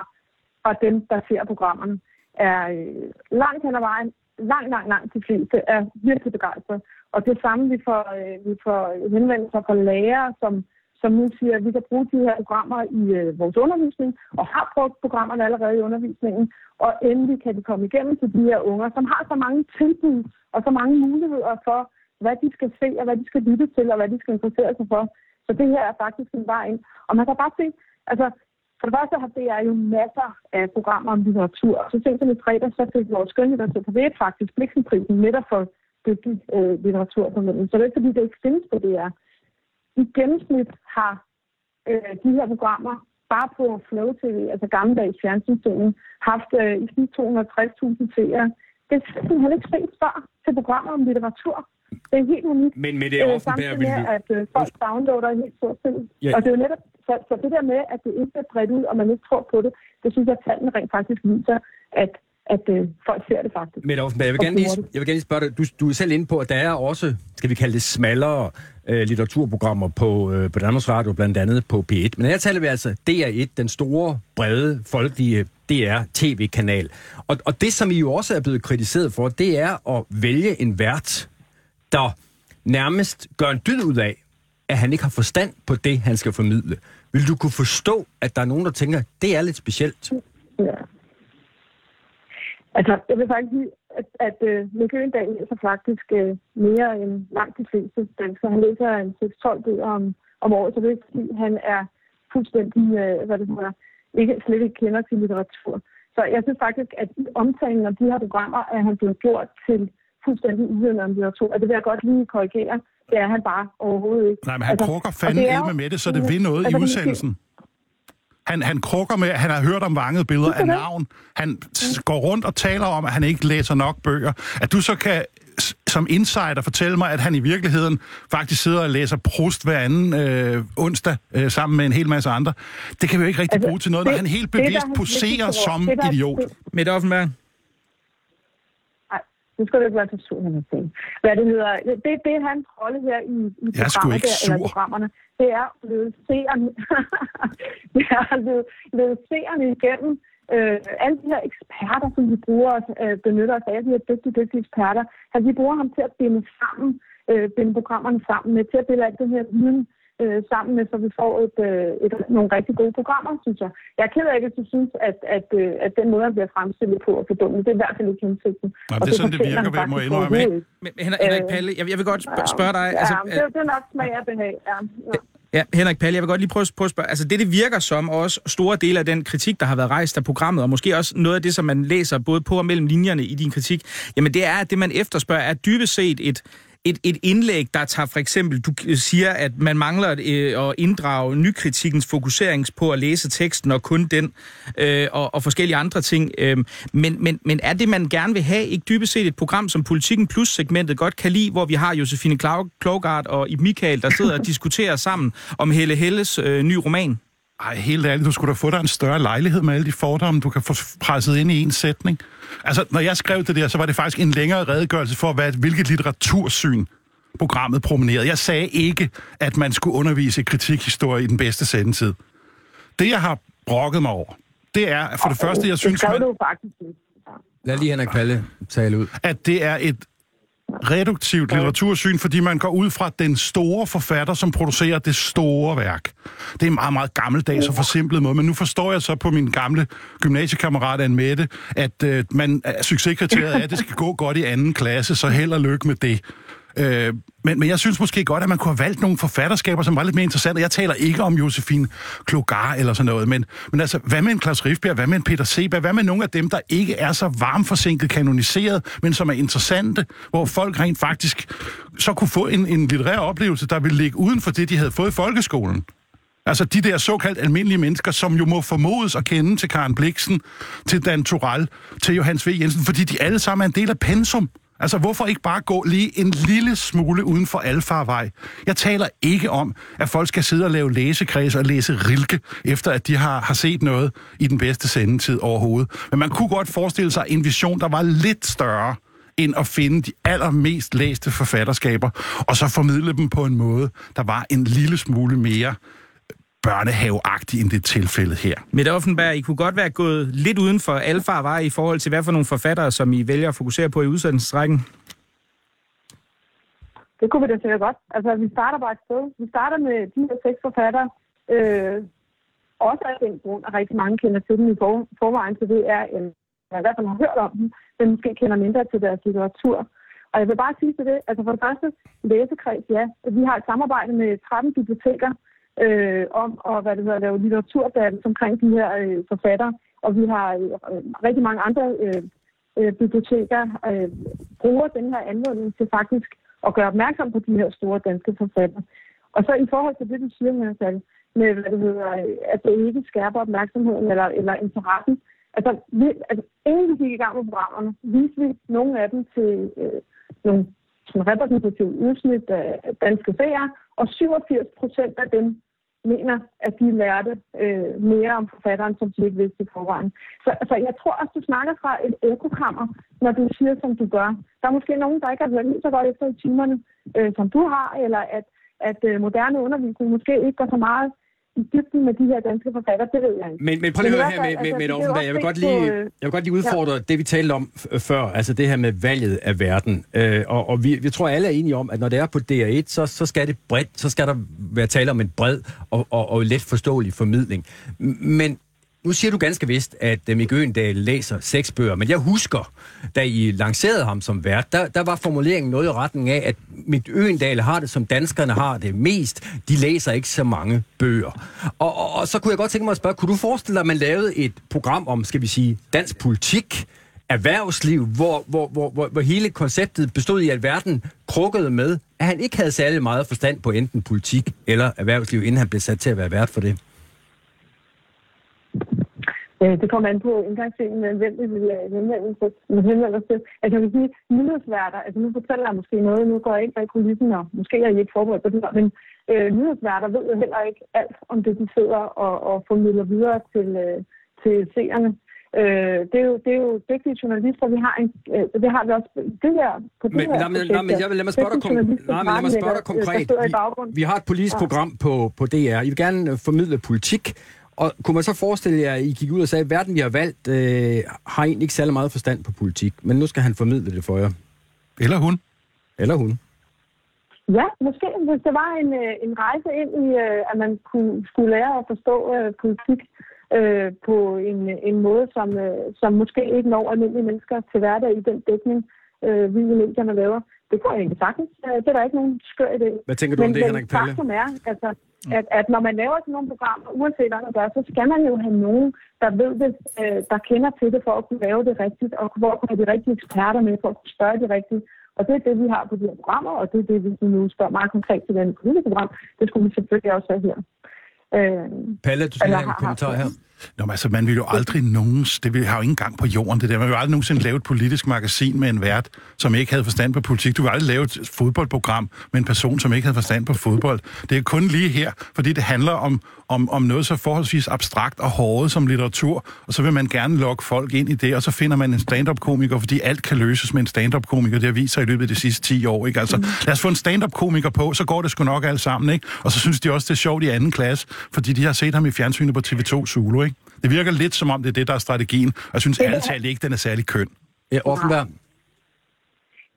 fra dem, der ser programmerne, er øh, langt hen ad vejen, langt, langt, langt de fleste er virkelig begejstrede. Og det samme, vi får, øh, vi får henvendelser fra lærere, som som nu siger, at vi kan bruge de her programmer i øh, vores undervisning, og har brugt programmerne allerede i undervisningen, og endelig kan de komme igennem til de her unger, som har så mange tilbud og så mange muligheder for, hvad de skal se, og hvad de skal lytte til, og hvad de skal interessere sig for. Så det her er faktisk en vej ind. Og man kan bare se, altså for det første har DR jo masser af programmer om litteratur. Så sent som i fredag, så fik vores skønlitteratur på ved faktisk Bliksenprisen netop for dygtig øh, litteraturformidling. Så det er ikke fordi, det ikke findes på DR i gennemsnit har øh, de her programmer bare på Flow TV, altså gammeldags fjernsynsdelen, haft øh, i snit 260.000 seere. Det er simpelthen ikke set før til programmer om litteratur. Det er helt unikt. Men med det er Samtidig med, at øh, folk downloader helt stort til. Ja. Og det er jo netop, så, så det der med, at det ikke er bredt ud, og man ikke tror på det, det synes jeg, at tallene rent faktisk viser, at at øh, folk ser det faktisk. Men Offenberg, jeg vil gerne lige, jeg vil gerne lige spørge dig, du, du er selv inde på, at der er også, skal vi kalde det smallere øh, litteraturprogrammer på, øh, på Danmarks Radio, blandt andet på P1. Men her taler vi altså DR1, den store, brede, folkelige DR-tv-kanal. Og, og det, som I jo også er blevet kritiseret for, det er at vælge en vært, der nærmest gør en dyd ud af, at han ikke har forstand på det, han skal formidle. Vil du kunne forstå, at der er nogen, der tænker, det er lidt specielt? Ja. Altså, jeg vil faktisk sige, at, at øh, uh, Mikke Øgendal læser faktisk uh, mere end langt de fleste danskere. Han læser en 6-12 bøger om, om året, så det er ikke, fordi han er fuldstændig, uh, hvad det hedder, ikke, slet ikke kender til litteratur. Så jeg synes faktisk, at i omtalen af de her programmer, er han blevet gjort til fuldstændig uvidende om litteratur. Og det vil jeg godt lige korrigere. Det er han bare overhovedet ikke. Nej, men han altså, krukker fanden elme med det, så det vil noget altså, i udsendelsen. Han, han krukker med, han har hørt om vangede billeder af navn. Han går rundt og taler om, at han ikke læser nok bøger. At du så kan som insider fortælle mig, at han i virkeligheden faktisk sidder og læser Proust hver anden øh, onsdag øh, sammen med en hel masse andre. Det kan vi jo ikke rigtig altså, bruge til noget, det, når han helt bevidst det, poserer som det, der, idiot. Midt Offenberg. Nu skal du ikke være til sur, ting. Hvad det hedder, det, det er hans rolle her i, i programmet, der, eller programmerne. Det er at lede seerne, det er at lede, lede seerne igennem øh, alle de her eksperter, som vi bruger øh, benytter os af, de her dygtige, dygtige eksperter, at vi bruger ham til at binde sammen, øh, binde programmerne sammen med, til at binde alt det her viden øh, sammen med, så vi får et, øh, et, nogle rigtig gode programmer, synes jeg. Jeg er ked af, hvis du synes, at, at, øh, at den måde, han bliver fremstillet på og fordummet, det er i hvert fald ikke hensigten. Nej, det er sådan, det virker, ved, må jeg indrømme, ikke? Men Henrik, Henrik Palle, jeg, jeg vil godt spørge dig... Ja, altså, det, det er nok smag af behag, ja. ja. Ja, Henrik Palle, jeg vil godt lige prøve, prøve at spørge. Altså det, det virker som, og også store dele af den kritik, der har været rejst af programmet, og måske også noget af det, som man læser både på og mellem linjerne i din kritik, jamen det er, at det, man efterspørger, er dybest set et, et, et indlæg, der tager for eksempel, du siger, at man mangler øh, at inddrage nykritikkens fokusering på at læse teksten og kun den, øh, og, og forskellige andre ting. Øh, men, men, men er det, man gerne vil have, ikke dybest set et program, som Politikken Plus-segmentet godt kan lide, hvor vi har Josefine Klogart og Ib Michael, der sidder og diskuterer sammen om Helle Helles øh, ny roman? Ej, helt ærligt, du skulle da få dig en større lejlighed med alle de fordomme, du kan få presset ind i en sætning. Altså, når jeg skrev det der, så var det faktisk en længere redegørelse for, hvad, hvilket litteratursyn programmet promenerede. Jeg sagde ikke, at man skulle undervise kritikhistorie i den bedste sendetid. Det, jeg har brokket mig over, det er, for det første, jeg synes... Det du faktisk Lad lige Henrik Palle tale ud. At det er et reduktivt litteratursyn, fordi man går ud fra den store forfatter, som producerer det store værk. Det er en meget, meget gammeldags og forsimplet måde, men nu forstår jeg så på min gamle gymnasiekammerat Anne Mette, at øh, man, succeskriteriet er, at det skal gå godt i anden klasse, så held og lykke med det. Øh, men, men jeg synes måske godt, at man kunne have valgt nogle forfatterskaber, som var lidt mere interessante. Jeg taler ikke om Josefine Klogar eller sådan noget, men, men altså, hvad med en Claus Rifbjerg, hvad med en Peter Seba, hvad med nogle af dem, der ikke er så varmforsinket kanoniseret, men som er interessante, hvor folk rent faktisk så kunne få en, en litterær oplevelse, der ville ligge uden for det, de havde fået i folkeskolen. Altså de der såkaldt almindelige mennesker, som jo må formodes at kende til Karen Bliksen, til Dan Toral, til Johannes V. Jensen, fordi de alle sammen er en del af pensum. Altså, hvorfor ikke bare gå lige en lille smule uden for alfarvej? Jeg taler ikke om, at folk skal sidde og lave læsekreds og læse rilke, efter at de har, har set noget i den bedste sendetid overhovedet. Men man kunne godt forestille sig en vision, der var lidt større end at finde de allermest læste forfatterskaber, og så formidle dem på en måde, der var en lille smule mere børnehaveagtig end det tilfælde her. Mette Offenberg, I kunne godt være gået lidt uden for alfa var i forhold til, hvad for nogle forfattere, som I vælger at fokusere på i udsendelsesrækken? Det kunne vi da sikkert godt. Altså, vi starter bare et sted. Vi starter med de her seks forfattere. Øh, også af den grund, at rigtig mange kender til dem i for, forvejen, så det er en, man i hvert fald har hørt om dem, men måske kender mindre til deres litteratur. Og jeg vil bare sige til det, altså for det første, læsekreds, ja. Vi har et samarbejde med 13 biblioteker, øh, om at hvad det hedder, lave litteraturdannelse omkring de her øh, forfattere. Og vi har øh, øh, rigtig mange andre øh, øh, biblioteker øh, bruger den her anledning til faktisk at gøre opmærksom på de her store danske forfattere. Og så i forhold til det, du siger, med, med hvad det hedder, øh, at det ikke skærper opmærksomheden eller, eller interessen. Altså, vi, altså, inden vi gik i gang med programmerne, viste vi nogle af dem til øh, nogle sådan repræsentative udsnit af danske seere, og 87 procent af dem mener, at de lærte øh, mere om forfatteren, som de ikke vidste i forvejen. Så altså, jeg tror også, du snakker fra et ekokammer, når du siger, som du gør. Der er måske nogen, der ikke har været så godt efter i timerne, øh, som du har, eller at, at øh, moderne undervisning måske ikke går så meget i dybden med de her danske forfatter, det ved jeg ikke. Men, men prøv lige at høre her med, med, med, med jeg vil, godt lige, øh, jeg vil godt lige udfordre ja. det, vi talte om før, altså det her med valget af verden. Øh, og og vi, vi tror alle er enige om, at når det er på DR1, så, så skal det bredt, så skal der være tale om en bred og, og, og let forståelig formidling. Men nu siger du ganske vist, at øh, Mikke Øgendal læser seks bøger, men jeg husker, da I lancerede ham som vært, der, der var formuleringen noget i retning af, at Mikke Øgendal har det, som danskerne har det mest. De læser ikke så mange bøger. Og, og, og så kunne jeg godt tænke mig at spørge, kunne du forestille dig, at man lavede et program om, skal vi sige, dansk politik, erhvervsliv, hvor, hvor, hvor, hvor, hvor hele konceptet bestod i, at verden krukkede med, at han ikke havde særlig meget forstand på enten politik eller erhvervsliv, inden han blev sat til at være vært for det. Øh, Det kommer an på indgangsdelen, men hvem det vil henvende sig man henvender sig til. Altså jeg vil sige, nyhedsværter, altså nu fortæller jeg måske noget, nu går jeg ikke bag kulissen, og måske er I ikke forberedt på det her, men øh, nyhedsværter ved jo heller ikke alt om det, de sidder og, og formidler videre til, øh, til seerne. Øh, det, er jo, det er jo dygtige journalister, vi har en, øh, det har vi også det her, på det Men, her nej, men, nej, men jeg vil lad mig spørge dig, Dygtige kon- journalister, nej, men lad mig spørge dig tilrettelægger, konkret. Vi, vi har et politisk Ja. program på, på DR. I vil gerne formidle politik. Og kunne man så forestille jer, at I gik ud og sagde, at verden, vi har valgt, øh, har egentlig ikke særlig meget forstand på politik, men nu skal han formidle det for jer. Eller hun. Eller hun. Ja, måske hvis der var en, øh, en rejse ind i, øh, at man kunne, skulle lære at forstå øh, politik øh, på en, en måde, som, øh, som måske ikke når almindelige mennesker til hverdag i den dækning, øh, vi i medierne laver. Det kunne jeg egentlig sagtens. Øh, Det er der ikke nogen skør idé. Hvad tænker du om det, men Henrik Palle? faktum er, altså, at, at når man laver sådan nogle programmer, uanset hvad man gør, så skal man jo have nogen, der ved det, øh, der kender til det, for at kunne lave det rigtigt, og hvor kunne have de rigtige eksperter med, for at kunne spørge de rigtige. Og det er det, vi har på de her programmer, og det er det, vi nu spørger meget konkret til den politiske program. Det skulle vi selvfølgelig også have her. Øh, Palle, du skal have en kommentar her. Nå, men altså, man vil jo aldrig nogens... Det vil, har jo ingen gang på jorden, det der. Man vil jo aldrig nogensinde lave et politisk magasin med en vært, som ikke havde forstand på politik. Du vil aldrig lave et fodboldprogram med en person, som ikke havde forstand på fodbold. Det er kun lige her, fordi det handler om, om, om noget så forholdsvis abstrakt og hårdt som litteratur, og så vil man gerne lokke folk ind i det, og så finder man en stand-up-komiker, fordi alt kan løses med en stand-up-komiker. Det har vist sig i løbet af de sidste 10 år, ikke? Altså, lad os få en stand-up-komiker på, så går det sgu nok alt sammen, ikke? Og så synes de også, det er sjovt i anden klasse, fordi de har set ham i fjernsynet på TV2 Zulu, ikke? Det virker lidt som om, det er det, der er strategien, og jeg synes ærligt talt ikke, den er særlig køn. Ja, Offenberg.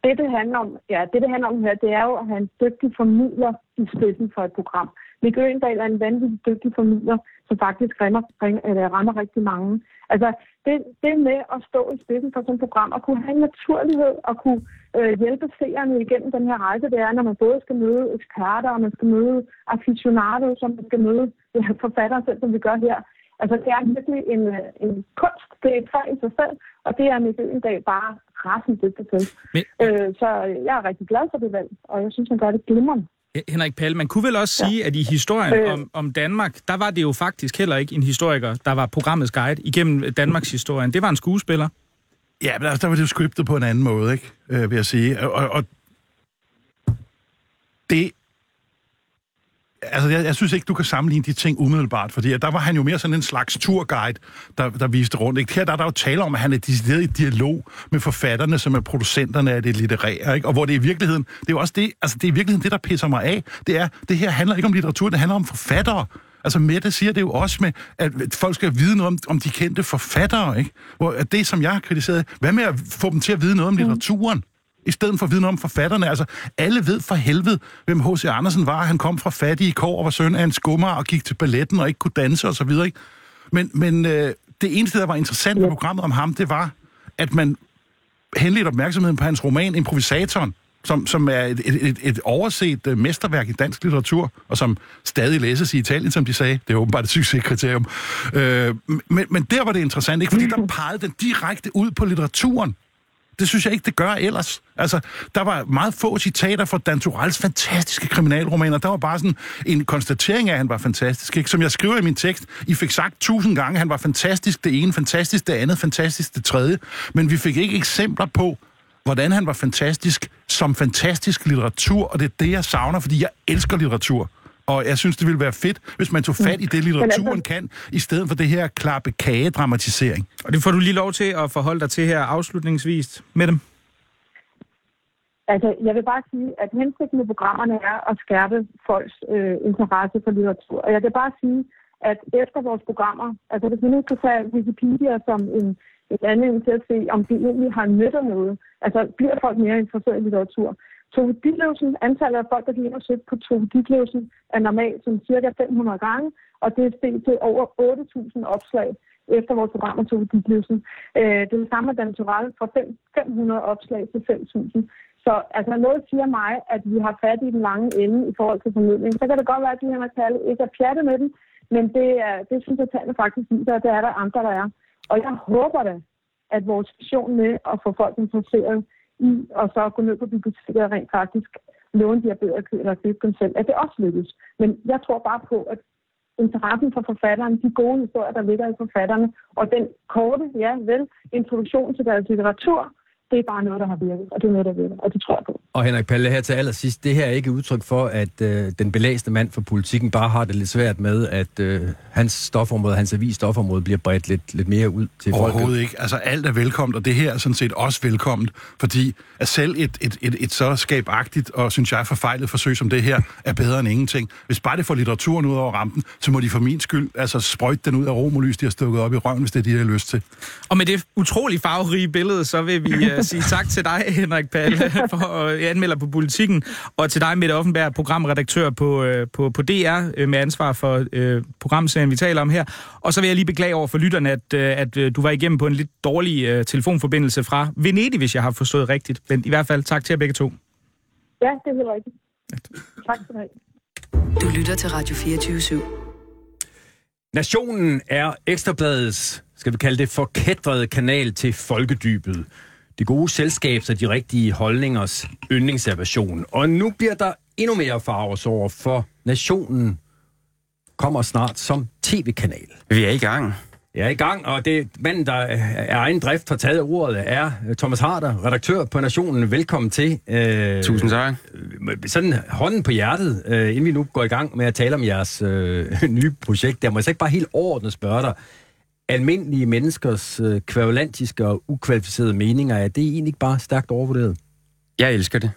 det, det handler om, ja, det, det handler om her, det er jo at have en dygtig formidler i spidsen for et program. Mikke Øgendal er en vanvittig dygtig formidler, som faktisk rammer, eller rammer rigtig mange. Altså, det, det med at stå i spidsen for sådan et program, og kunne have en naturlighed, og kunne øh, hjælpe seerne igennem den her rejse, det er, når man både skal møde eksperter, og man skal møde aficionados, som man skal møde ja, forfattere selv, som vi gør her. Altså, det er virkelig en, øh, en kunst. Det er et fag i sig selv, og det er Mikke Øgendal bare rasende dygtig til. Men- Øh, så jeg er rigtig glad for det valg, og jeg synes, han gør det glimrende. Henrik Palle, man kunne vel også sige, at i historien Øh. om, om Danmark, der var det jo faktisk heller ikke en historiker, der var programmets guide igennem Danmarks historien. Det var en skuespiller. Ja, men altså, der var det jo scriptet på en anden måde, ikke? Øh, vil jeg sige. Og, og det... Altså, jeg, jeg synes ikke, du kan sammenligne de ting umiddelbart, fordi der var han jo mere sådan en slags turguide, der, der viste rundt. Ikke? Her der er der jo tale om, at han er decideret i dialog med forfatterne, som er producenterne af det litterære, ikke? og hvor det i virkeligheden, det er jo også det, altså det er i virkeligheden det, der pisser mig af, det er, det her handler ikke om litteratur, det handler om forfattere. Altså Mette siger det jo også med, at folk skal vide noget om, om de kendte forfattere, ikke? Hvor at det, som jeg har kritiseret, hvad med at få dem til at vide noget om litteraturen? I stedet for at vide noget om forfatterne. Altså, alle ved for helvede, hvem H.C. Andersen var. Han kom fra fattige kår og var søn af en skummer og gik til balletten og ikke kunne danse og så videre, ikke? Men, men øh, det eneste, der var interessant ved programmet om ham, det var, at man henledte opmærksomheden på hans roman Improvisatoren, som, som er et, et, et, et overset uh, mesterværk i dansk litteratur, og som stadig læses i Italien, som de sagde. Det er åbenbart et succeskriterium. Øh, men, men der var det interessant, ikke? Fordi der pegede den direkte ud på litteraturen. Det synes jeg ikke, det gør ellers. Altså, der var meget få citater fra Dan Turells fantastiske kriminalromaner. Der var bare sådan en konstatering af, at han var fantastisk. Ikke? Som jeg skriver i min tekst, I fik sagt tusind gange, at han var fantastisk det ene, fantastisk det andet, fantastisk det tredje. Men vi fik ikke eksempler på, hvordan han var fantastisk som fantastisk litteratur, og det er det, jeg savner, fordi jeg elsker litteratur. Og jeg synes, det ville være fedt, hvis man tog fat i det, litteraturen kan, i stedet for det her klappe kage-dramatisering. Og det får du lige lov til at forholde dig til her afslutningsvis med dem. Altså, jeg vil bare sige, at hensigten med programmerne er at skærpe folks øh, interesse for litteratur. Og jeg kan bare sige, at efter vores programmer, altså hvis vi nu skal tage Wikipedia som en, et andet til at se, om det egentlig har nyttet noget, altså bliver folk mere interesseret i litteratur. Tove Ditlevsen, antallet af folk, der gik ind og søgte på Tove Ditlevsen, er normalt som cirka 500 gange, og det er steget til over 8.000 opslag efter vores program om Tove Ditlevsen. Øh, det er det samme med Dan Torell fra 500 opslag til 5.000. Så altså noget siger mig, at vi har fat i den lange ende i forhold til formidling. Så kan det godt være, at de her tal ikke er pjatte med dem, men det, er, det synes jeg, tallene faktisk viser, at det er der andre, der er. Og jeg håber da, at vores vision med at få folk interesseret i, og så gå ned på biblioteket og rent faktisk låne de her bøger eller købe dem selv, at det også lykkes. Men jeg tror bare på, at interessen for forfatteren, de gode historier, der ligger i forfatterne, og den korte, ja vel, introduktion til deres litteratur, det er bare noget, der har virket, og det er noget, der virker, og det tror jeg på. Og Henrik Palle, her til allersidst, det her er ikke udtryk for, at øh, den belæste mand for politikken bare har det lidt svært med, at øh, hans stofområde, hans avis stofområde bliver bredt lidt, lidt mere ud til folket. Overhovedet ikke. Altså alt er velkomment, og det her er sådan set også velkomment, fordi at selv et, et, et, et så skabagtigt og, synes jeg, forfejlet forsøg som det her, er bedre end ingenting. Hvis bare det får litteraturen ud over rampen, så må de for min skyld altså sprøjte den ud af romolys, de har stukket op i røven, hvis det er de, der har lyst til. Og med det utrolig farverige billede, så vil vi uh, sige tak til dig, Henrik Palle, for at anmelde på politikken, og til dig, Mette Offenberg, programredaktør på, uh, på, på DR, uh, med ansvar for uh, programserien, vi taler om her. Og så vil jeg lige beklage over for lytterne, at, at du var igennem på en lidt dårlig uh, telefonforbindelse fra Venedig, hvis jeg har forstået rigtigt. Men i hvert fald tak til jer begge to. Ja, det er helt rigtigt. Tak skal du have. Du lytter til Radio 24 /7. Nationen er Ekstrabladets, skal vi kalde det, forkædrede kanal til folkedybet. Det gode selskabs og de rigtige holdningers yndlingsaversion. Og nu bliver der endnu mere farves over, for Nationen kommer snart som tv-kanal. Vi er i gang. Jeg er i gang, og det manden, der er egen drift har taget ordet, er Thomas Harder, redaktør på Nationen. Velkommen til. Øh, Tusind tak. Sådan hånden på hjertet, øh, inden vi nu går i gang med at tale om jeres øh, nye projekt. Der må jeg så ikke bare helt overordnet spørge dig. Almindelige menneskers øh, kvarulantiske og ukvalificerede meninger, er det egentlig bare stærkt overvurderet? Jeg elsker det.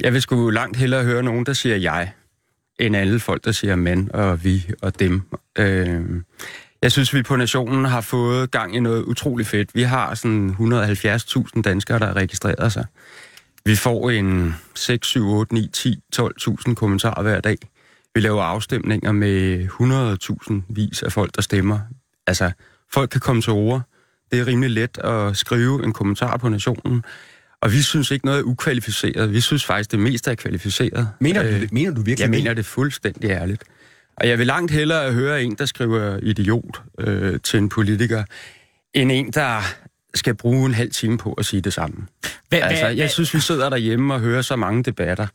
Jeg vil sgu langt hellere høre nogen, der siger jeg, end alle folk, der siger men og vi og dem. Øh, jeg synes, vi på Nationen har fået gang i noget utrolig fedt. Vi har sådan 170.000 danskere, der har registreret sig. Vi får en 6, 7, 8, 9, 10, 12.000 kommentarer hver dag. Vi laver afstemninger med 100.000 vis af folk, der stemmer. Altså, folk kan komme til ord. Det er rimelig let at skrive en kommentar på Nationen. Og vi synes ikke noget er ukvalificeret. Vi synes faktisk, det meste er kvalificeret. Mener du, det, mener du virkelig Jeg mener det fuldstændig ærligt. Og jeg vil langt hellere høre en, der skriver idiot øh, til en politiker, end en, der skal bruge en halv time på at sige det samme. Hva, Altså, hva, jeg synes, vi sidder derhjemme og hører så mange debatter,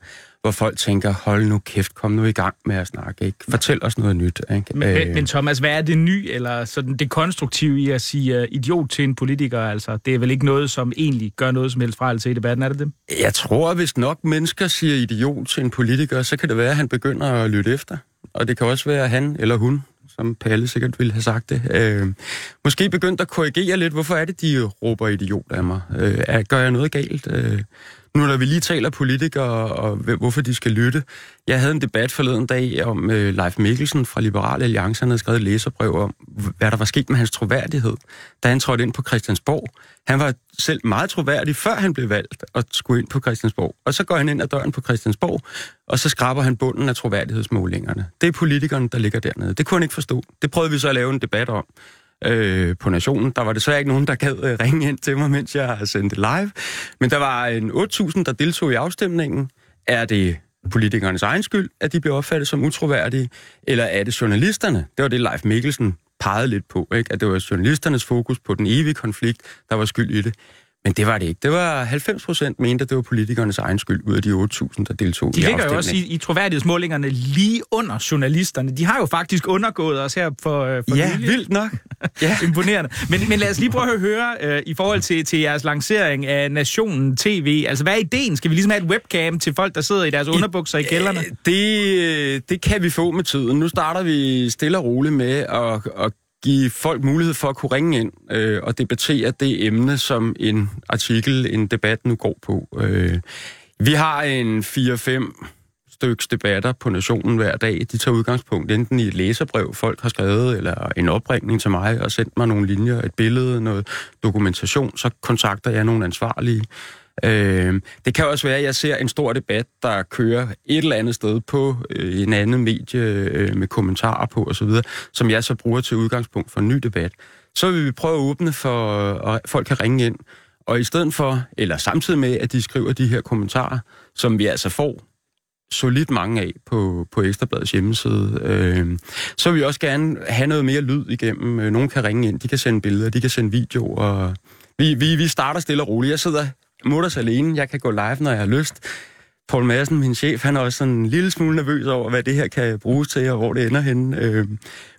hvor folk tænker, hold nu kæft, kom nu i gang med at snakke, ikke? Fortæl os noget nyt, ikke? Men, Øh, men, Thomas, hvad er det nye, eller sådan det konstruktive i at sige uh, idiot til en politiker? Altså, det er vel ikke noget, som egentlig gør noget som helst fra til i debatten, er det det? Jeg tror, at hvis nok mennesker siger idiot til en politiker, så kan det være, at han begynder at lytte efter. Og det kan også være han eller hun, som Palle sikkert ville have sagt det. Øh, måske begyndt at korrigere lidt, hvorfor er det, de råber idiot af mig? Øh, gør jeg noget galt? Øh, nu når vi lige taler politikere og hvorfor de skal lytte. Jeg havde en debat forleden dag om øh, Leif Mikkelsen fra Liberale Alliance. Han havde skrevet et læserbrev om, hvad der var sket med hans troværdighed, da han trådte ind på Christiansborg. Han var selv meget troværdig, før han blev valgt og skulle ind på Christiansborg. Og så går han ind ad døren på Christiansborg, og så skraber han bunden af troværdighedsmålingerne. Det er politikerne, der ligger dernede. Det kunne han ikke forstå. Det prøvede vi så at lave en debat om øh, på Nationen. Der var desværre ikke nogen, der gad øh, ringe ind til mig, mens jeg sendte live. Men der var en 8.000, der deltog i afstemningen. Er det politikernes egen skyld, at de blev opfattet som utroværdige, eller er det journalisterne? Det var det, Leif Mikkelsen pegede lidt på, ikke? at det var journalisternes fokus på den evige konflikt, der var skyld i det. Men det var det ikke. Det var 90 procent mente, at det var politikernes egen skyld ud af de 8.000, der deltog De i ligger jo også i, i troværdighedsmålingerne lige under journalisterne. De har jo faktisk undergået os her for, øh, for Ja, nylig. vildt nok. Ja. Imponerende. Men, men lad os lige prøve at høre øh, i forhold til, til jeres lancering af Nationen TV. Altså, hvad er ideen? Skal vi ligesom have et webcam til folk, der sidder i deres underbukser i kælderne? Øh, Det, det kan vi få med tiden. Nu starter vi stille og roligt med at, at give folk mulighed for at kunne ringe ind øh, og debattere det emne, som en artikel, en debat nu går på. Øh, vi har en 4-5 styks debatter på Nationen hver dag. De tager udgangspunkt enten i et læserbrev, folk har skrevet, eller en opringning til mig og sendt mig nogle linjer, et billede, noget dokumentation. Så kontakter jeg nogle ansvarlige. Øh, det kan også være, at jeg ser en stor debat, der kører et eller andet sted på øh, en anden medie øh, med kommentarer på osv., som jeg så bruger til udgangspunkt for en ny debat. så vil vi prøve at åbne for, øh, at folk kan ringe ind. Og i stedet for, eller samtidig med, at de skriver de her kommentarer, som vi altså får solidt mange af på, på Ekstrabladets hjemmeside. Øh, så vil vi også gerne have noget mere lyd igennem. Øh, nogen kan ringe ind, de kan sende billeder, de kan sende videoer. Vi, vi, vi starter stille og roligt. Jeg sidder mutters alene. Jeg kan gå live, når jeg har lyst. Paul Madsen, min chef, han er også sådan en lille smule nervøs over, hvad det her kan bruges til, og hvor det ender henne. Øh,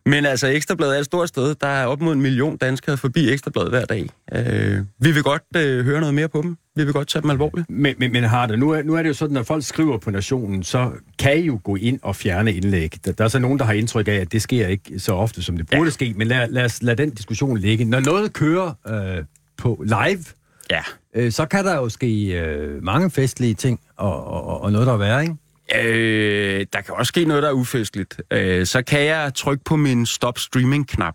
men altså, Ekstrabladet er et stort sted. Der er op mod en million danskere forbi Ekstrabladet hver dag. Øh, vi vil godt øh, høre noget mere på dem. Vi vil godt tage dem alvorligt. Men, men, men har det, nu, er, nu er det jo sådan, at når folk skriver på Nationen, så kan I jo gå ind og fjerne indlæg. Der, der er så nogen, der har indtryk af, at det sker ikke så ofte, som det burde ja. ske. Men lad, lad, os, lad den diskussion ligge. Når noget kører øh, på live, Ja. øh, så kan der jo ske øh, mange festlige ting, og, og, og noget, der er værre, ikke? Øh, der kan også ske noget, der er ufestligt. Øh, så kan jeg trykke på min stop streaming-knap,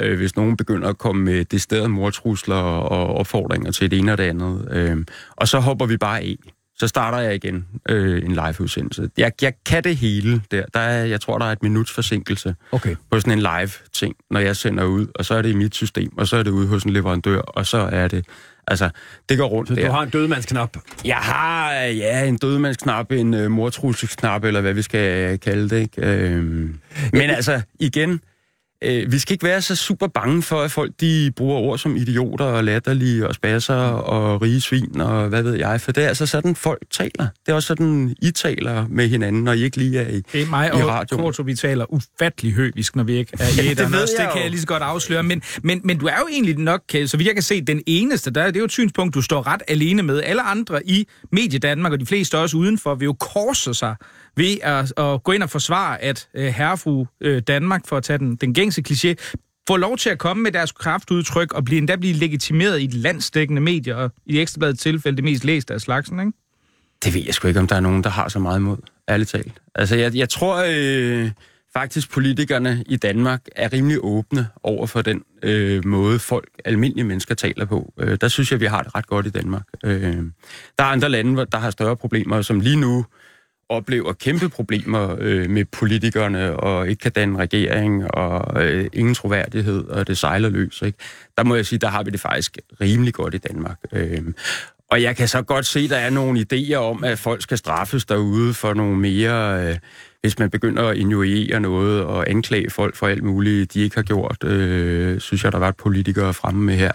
øh, hvis nogen begynder at komme med decideret mordtrusler og opfordringer til det ene og det andet. Øh, og så hopper vi bare af. Så starter jeg igen øh, en live-udsendelse. Jeg, jeg kan det hele der. der er, jeg tror, der er et minuts forsinkelse Okay. på sådan en live-ting, når jeg sender ud, og så er det i mit system, og så er det ude hos en leverandør, og så er det... Altså, det går rundt Så der. du har en dødmandsknap. Jeg har, ja, en dødmandsknap, en uh, mortruselsknap, eller hvad vi skal øh, kalde det, ikke? Øhm, men altså, igen, øh, vi skal ikke være så super bange for, at folk de bruger ord som idioter og latterlige og spasser og rige svin og hvad ved jeg, for det er altså sådan, folk taler. Det er også sådan, I taler med hinanden, når I ikke lige er i, Det er mig i og. Korto, vi taler ufattelig høvisk, når vi ikke er i Ja, et det ved også. Det kan jeg lige så godt afsløre. Men, men, men du er jo egentlig nok, så vidt jeg kan se, den eneste. Der, det er jo et synspunkt, du står ret alene med. Alle andre i Medie Danmark, og de fleste også udenfor, vil jo korse sig ved at, at gå ind og forsvare, at uh, herrefru øh, Danmark, for at tage den, den gængse kliché, får lov til at komme med deres kraftudtryk og blive, endda blive legitimeret i de landsdækkende medier, og i Ekstrabladets tilfælde det mest læste af slagsen, ikke? Det ved jeg sgu ikke, om der er nogen, der har så meget imod, ærligt talt. Altså, jeg, jeg tror øh, faktisk, politikerne i Danmark er rimelig åbne over for den øh, måde, folk, almindelige mennesker, taler på. Øh, der synes jeg, vi har det ret godt i Danmark. Øh, der er andre lande, der har større problemer, som lige nu oplever kæmpe problemer øh, med politikerne, og ikke kan danne regering, og øh, ingen troværdighed, og det sejler løs. Ikke? Der må jeg sige, der har vi det faktisk rimelig godt i Danmark. Øh, og jeg kan så godt se, at der er nogle idéer om, at folk skal straffes derude for nogle mere... Øh, hvis man begynder at injuriere noget og anklage folk for alt muligt, de ikke har gjort, øh, synes jeg, der var et politikere fremme med her.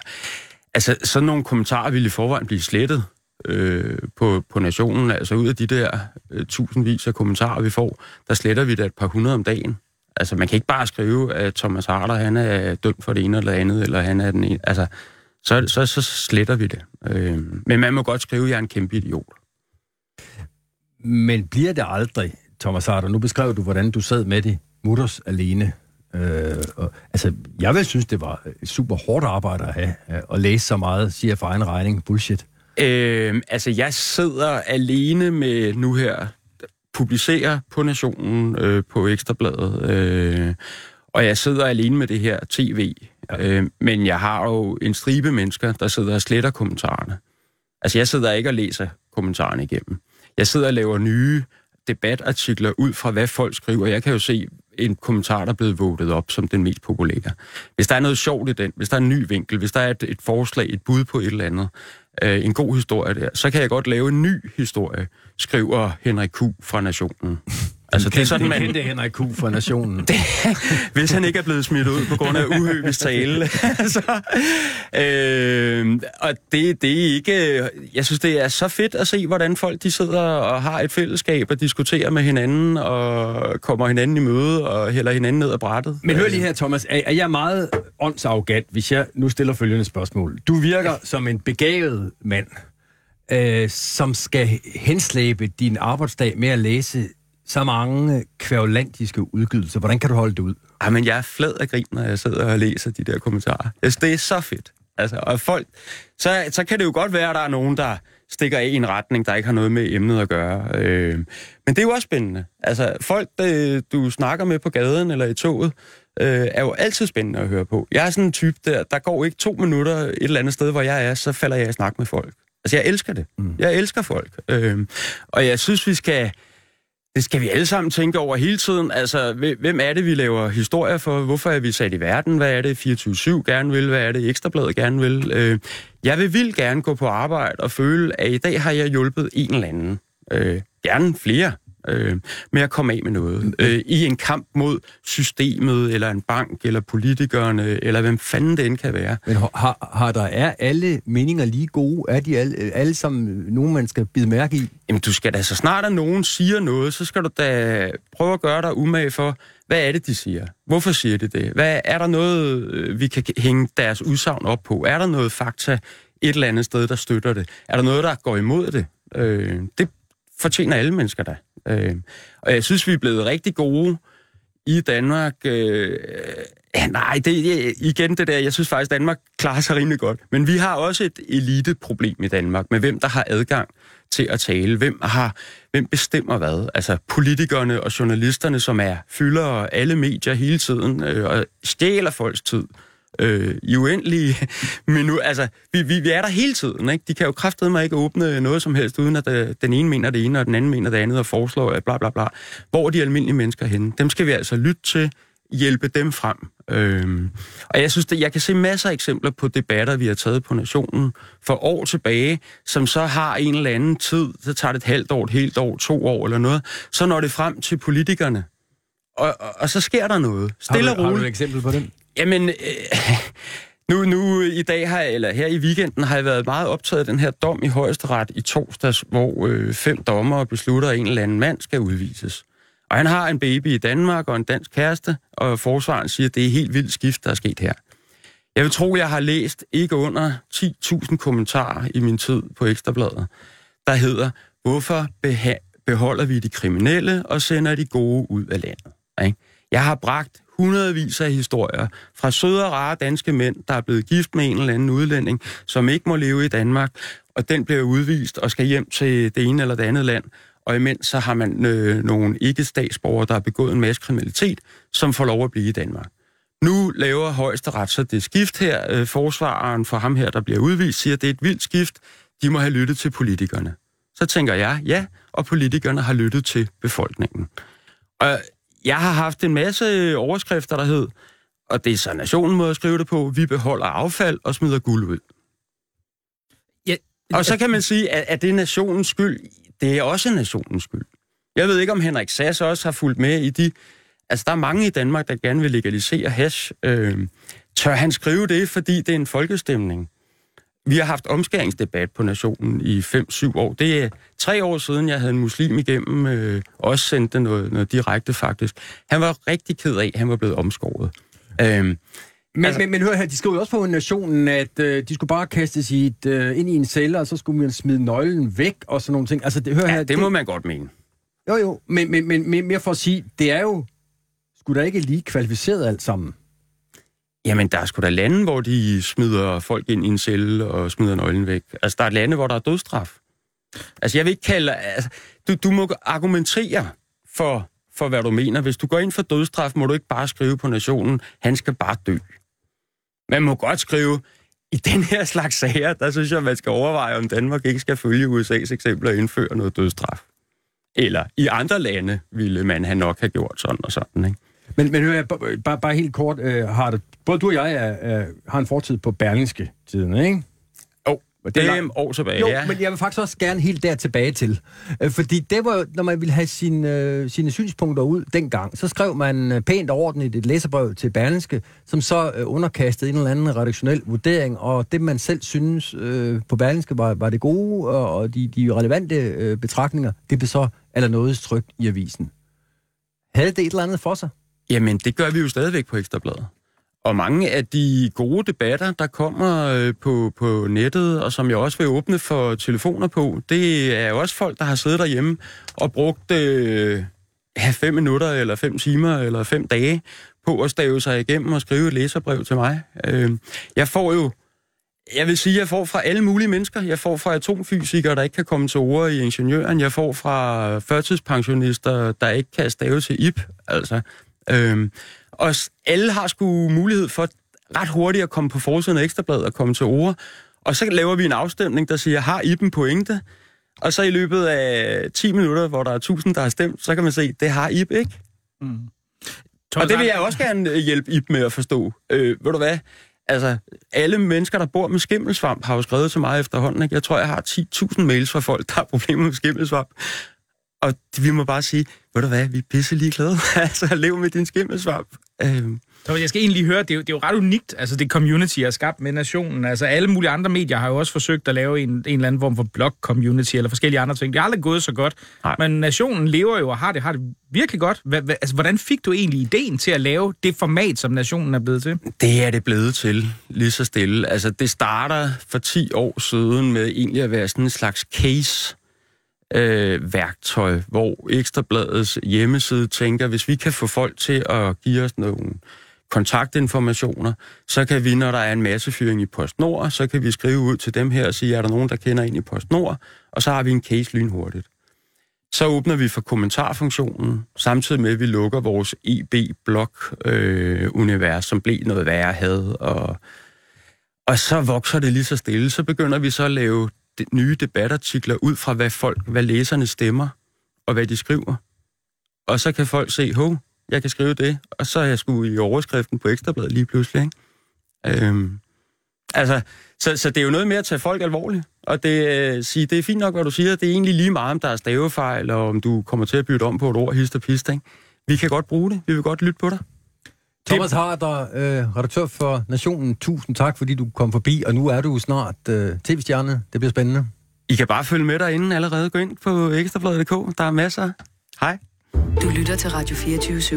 Altså, sådan nogle kommentarer ville i forvejen blive slettet øh, på, på nationen. Altså, ud af de der øh, tusindvis af kommentarer, vi får, der sletter vi da et par hundrede om dagen. Altså, man kan ikke bare skrive, at Thomas Harder, han er dømt for det ene eller andet, eller han er den ene. Altså, så, så, så sletter vi det. Øh, men man må godt skrive, at jeg er en kæmpe idiot. Men bliver det aldrig, Thomas Harder, nu beskrev du, hvordan du sad med det mutters alene. Øh, og, altså, jeg vil synes, det var et super hårdt arbejde at have, at læse så meget, siger for egen regning, bullshit. Øh, altså, jeg sidder alene med nu her, publicerer på Nationen, øh, på Ekstrabladet, øh, og jeg sidder alene med det her tv. Ja. Øh, men jeg har jo en stribe mennesker, der sidder og sletter kommentarerne. Altså, jeg sidder ikke og læser kommentarerne igennem. Jeg sidder og laver nye debatartikler ud fra, hvad folk skriver. Jeg kan jo se en kommentar, der er blevet votet op som den mest populære. Hvis der er noget sjovt i den, hvis der er en ny vinkel, hvis der er et, et forslag, et bud på et eller andet, øh, en god historie der, så kan jeg godt lave en ny historie, skriver Henrik Q. fra Nationen. Altså, det er sådan, man... kendte Henrik Q. fra Nationen. Det, hvis han ikke er blevet smidt ud på grund af uhøbes tale. så, øh, og det, det er ikke... Jeg synes, det er så fedt at se, hvordan folk de sidder og har et fællesskab og diskuterer med hinanden og kommer hinanden i møde og hælder hinanden ned ad brættet. Men hør lige her, Thomas. Er, er jeg meget åndsarrogant, hvis jeg nu stiller følgende spørgsmål? Du virker som en begavet mand, øh, som skal henslæbe din arbejdsdag med at læse så mange kvævlantiske udgydelser. Hvordan kan du holde det ud? Ej, men jeg er flad af grin, når jeg sidder og læser de der kommentarer. Altså, det er så fedt. Altså, og folk, så, så kan det jo godt være, at der er nogen, der stikker af i en retning, der ikke har noget med emnet at gøre. Øh, men det er jo også spændende. Altså, folk, øh, du snakker med på gaden eller i toget, øh, er jo altid spændende at høre på. Jeg er sådan en type, der, der går ikke to minutter et eller andet sted, hvor jeg er, så falder jeg i snak med folk. Altså, jeg elsker det. Mm. Jeg elsker folk. Øh, og jeg synes, vi skal det skal vi alle sammen tænke over hele tiden. Altså, hvem er det, vi laver historier for? Hvorfor er vi sat i verden? Hvad er det, 24-7 gerne vil? Hvad er det, Ekstrabladet gerne vil? Øh, jeg vil vildt gerne gå på arbejde og føle, at i dag har jeg hjulpet en eller anden. Øh, gerne flere øh, med at komme af med noget. Øh, I en kamp mod systemet, eller en bank, eller politikerne, eller hvem fanden det end kan være. Men har, har der er alle meninger lige gode? Er de alle, alle sammen nogen, man skal bide mærke i? Jamen, du skal da, så snart at nogen siger noget, så skal du da prøve at gøre dig umage for, hvad er det, de siger? Hvorfor siger de det? Hvad, er der noget, øh, vi kan hænge deres udsagn op på? Er der noget fakta et eller andet sted, der støtter det? Er der noget, der går imod det? Øh, det fortjener alle mennesker da. Øh, og jeg synes, vi er blevet rigtig gode i Danmark. Øh, ja, nej, det igen det der, jeg synes faktisk, Danmark klarer sig rimelig godt. Men vi har også et eliteproblem i Danmark med hvem, der har adgang til at tale. Hvem, har, hvem bestemmer hvad? Altså politikerne og journalisterne, som er fylder alle medier hele tiden øh, og stjæler folks tid øh, i uendelige minutter. Altså, vi, vi, vi er der hele tiden, ikke? De kan jo kraftedeme ikke åbne noget som helst, uden at øh, den ene mener det ene, og den anden mener det andet, og foreslår at bla bla bla. Hvor er de almindelige mennesker henne? Dem skal vi altså lytte til, hjælpe dem frem. Øhm, og jeg synes, at jeg kan se masser af eksempler på debatter, vi har taget på Nationen for år tilbage, som så har en eller anden tid, så tager det et halvt år, et helt år, to år eller noget, så når det frem til politikerne. Og, og, og så sker der noget. Stille har du, og roligt. Har du et eksempel på det? Jamen, øh, nu, nu i dag har jeg, eller her i weekenden har jeg været meget optaget af den her dom i højesteret i torsdags, hvor øh, fem dommere beslutter, at en eller anden mand skal udvises. Og han har en baby i Danmark og en dansk kæreste, og forsvaren siger, at det er helt vildt skift, der er sket her. Jeg vil tro, jeg har læst ikke under 10.000 kommentarer i min tid på Ekstrabladet, der hedder, hvorfor beholder vi de kriminelle og sender de gode ud af landet? Ikke? Jeg har bragt hundredvis af historier fra søde og rare danske mænd, der er blevet gift med en eller anden udlænding, som ikke må leve i Danmark, og den bliver udvist og skal hjem til det ene eller det andet land. Og imens så har man øh, nogle ikke-statsborgere, der har begået en masse kriminalitet, som får lov at blive i Danmark. Nu laver højesteret så det skift her. Øh, forsvareren for ham her, der bliver udvist, siger, at det er et vildt skift. De må have lyttet til politikerne. Så tænker jeg, ja, og politikerne har lyttet til befolkningen. Og jeg har haft en masse overskrifter, der hed, og det er så nationen måde at skrive det på, vi beholder affald og smider guld ud. Ja, og så kan man sige, at, at det er nationens skyld. Det er også nationens skyld. Jeg ved ikke, om Henrik Sass også har fulgt med i de... Altså, der er mange i Danmark, der gerne vil legalisere hash. Øh, tør han skrive det, fordi det er en folkestemning? Vi har haft omskæringsdebat på Nationen i 5-7 år. Det er tre år siden, jeg havde en muslim igennem, øh, også sendte noget, noget direkte faktisk. Han var rigtig ked af, at han var blevet omskåret. Øhm, men, altså, men, men hør her, de skrev jo også på Nationen, at øh, de skulle bare kastes i et, øh, ind i en celle, og så skulle man smide nøglen væk og sådan nogle ting. Altså, det, hør ja, her, det, det må man godt mene. Jo, jo, men, men, men, men mere for at sige, det er jo skulle da ikke lige kvalificeret alt sammen. Jamen, der er sgu da lande, hvor de smider folk ind i en celle og smider nøglen væk. Altså, der er lande, hvor der er dødstraf. Altså, jeg vil ikke kalde... Altså, du, du må argumentere for, for, hvad du mener. Hvis du går ind for dødstraf, må du ikke bare skrive på nationen, han skal bare dø. Man må godt skrive, i den her slags sager, der synes jeg, man skal overveje, om Danmark ikke skal følge USA's eksempler og indføre noget dødstraf. Eller i andre lande ville man have nok have gjort sådan og sådan, ikke? Men, men hør, bare, bare helt kort, øh, har det, både du og jeg er, er, har en fortid på Berlingske tiden, ikke? Jo, det, er år tilbage, jo, ja. men jeg vil faktisk også gerne helt der tilbage til. Øh, fordi det var, når man ville have sin, øh, sine synspunkter ud dengang, så skrev man øh, pænt og ordentligt et læserbrev til Berlingske, som så øh, underkastede en eller anden redaktionel vurdering, og det man selv synes øh, på Berlingske var, var det gode, og, og de, de relevante øh, betragtninger, det blev så allernådes trygt i avisen. Havde det et eller andet for sig? Jamen, det gør vi jo stadigvæk på Ekstrabladet. Og mange af de gode debatter, der kommer øh, på, på nettet, og som jeg også vil åbne for telefoner på, det er jo også folk, der har siddet derhjemme og brugt øh, ja, fem minutter, eller fem timer, eller fem dage på at stave sig igennem og skrive et læserbrev til mig. Øh, jeg får jo, jeg vil sige, jeg får fra alle mulige mennesker. Jeg får fra atomfysikere, der ikke kan komme til ord i ingeniøren. Jeg får fra førtidspensionister, der ikke kan stave til IP. Altså, Øhm, og alle har sgu mulighed for ret hurtigt at komme på forsiden af Ekstrabladet og komme til ord. Og så laver vi en afstemning, der siger, har I dem pointe? Og så i løbet af 10 minutter, hvor der er 1000, der har stemt, så kan man se, det har Ib ikke. Mm. Og det vil jeg også gerne øh, hjælpe Ib med at forstå. Øh, ved du hvad? Altså, alle mennesker, der bor med skimmelsvamp, har jo skrevet til mig efterhånden. Ikke? Jeg tror, jeg har 10.000 mails fra folk, der har problemer med skimmelsvamp. Og vi må bare sige, ved du hvad, vi er pisse ligeglade. altså, lev med din skimmelsvamp. Øh, Så jeg skal egentlig høre, det er, jo, det er jo ret unikt, altså det community er skabt med nationen. Altså alle mulige andre medier har jo også forsøgt at lave en, en eller anden form for blog-community eller forskellige andre ting. Det er aldrig gået så godt. Nej. Men nationen lever jo og har det, har det virkelig godt. Hva, hva, altså, hvordan fik du egentlig ideen til at lave det format, som nationen er blevet til? Det er det blevet til, lige så stille. Altså, det starter for 10 år siden med egentlig at være sådan en slags case øh, værktøj, hvor Ekstrabladets hjemmeside tænker, hvis vi kan få folk til at give os nogle kontaktinformationer, så kan vi, når der er en massefyring i PostNord, så kan vi skrive ud til dem her og sige, er der nogen, der kender en i PostNord, og så har vi en case lynhurtigt. Så åbner vi for kommentarfunktionen, samtidig med, at vi lukker vores EB-blog-univers, øh, som blev noget værre had. Og, og så vokser det lige så stille. Så begynder vi så at lave de, nye debatartikler ud fra, hvad folk, hvad læserne stemmer, og hvad de skriver. Og så kan folk se, hov, jeg kan skrive det, og så er jeg sgu i overskriften på Ekstrabladet lige pludselig. Ikke? Øhm, altså, så, så det er jo noget med at tage folk alvorligt. Og det, øh, sige, det er fint nok, hvad du siger. Det er egentlig lige meget, om der er stavefejl, og om du kommer til at bytte om på et ord, hist og pist. Ikke? Vi kan godt bruge det. Vi vil godt lytte på dig. Thomas Harder, øh, redaktør for Nationen, tusind tak, fordi du kom forbi, og nu er du snart øh, tv-stjerne. Det bliver spændende. I kan bare følge med derinde allerede. Gå ind på ekstrabladet.dk. Der er masser. Hej. Du lytter til Radio 24 /7.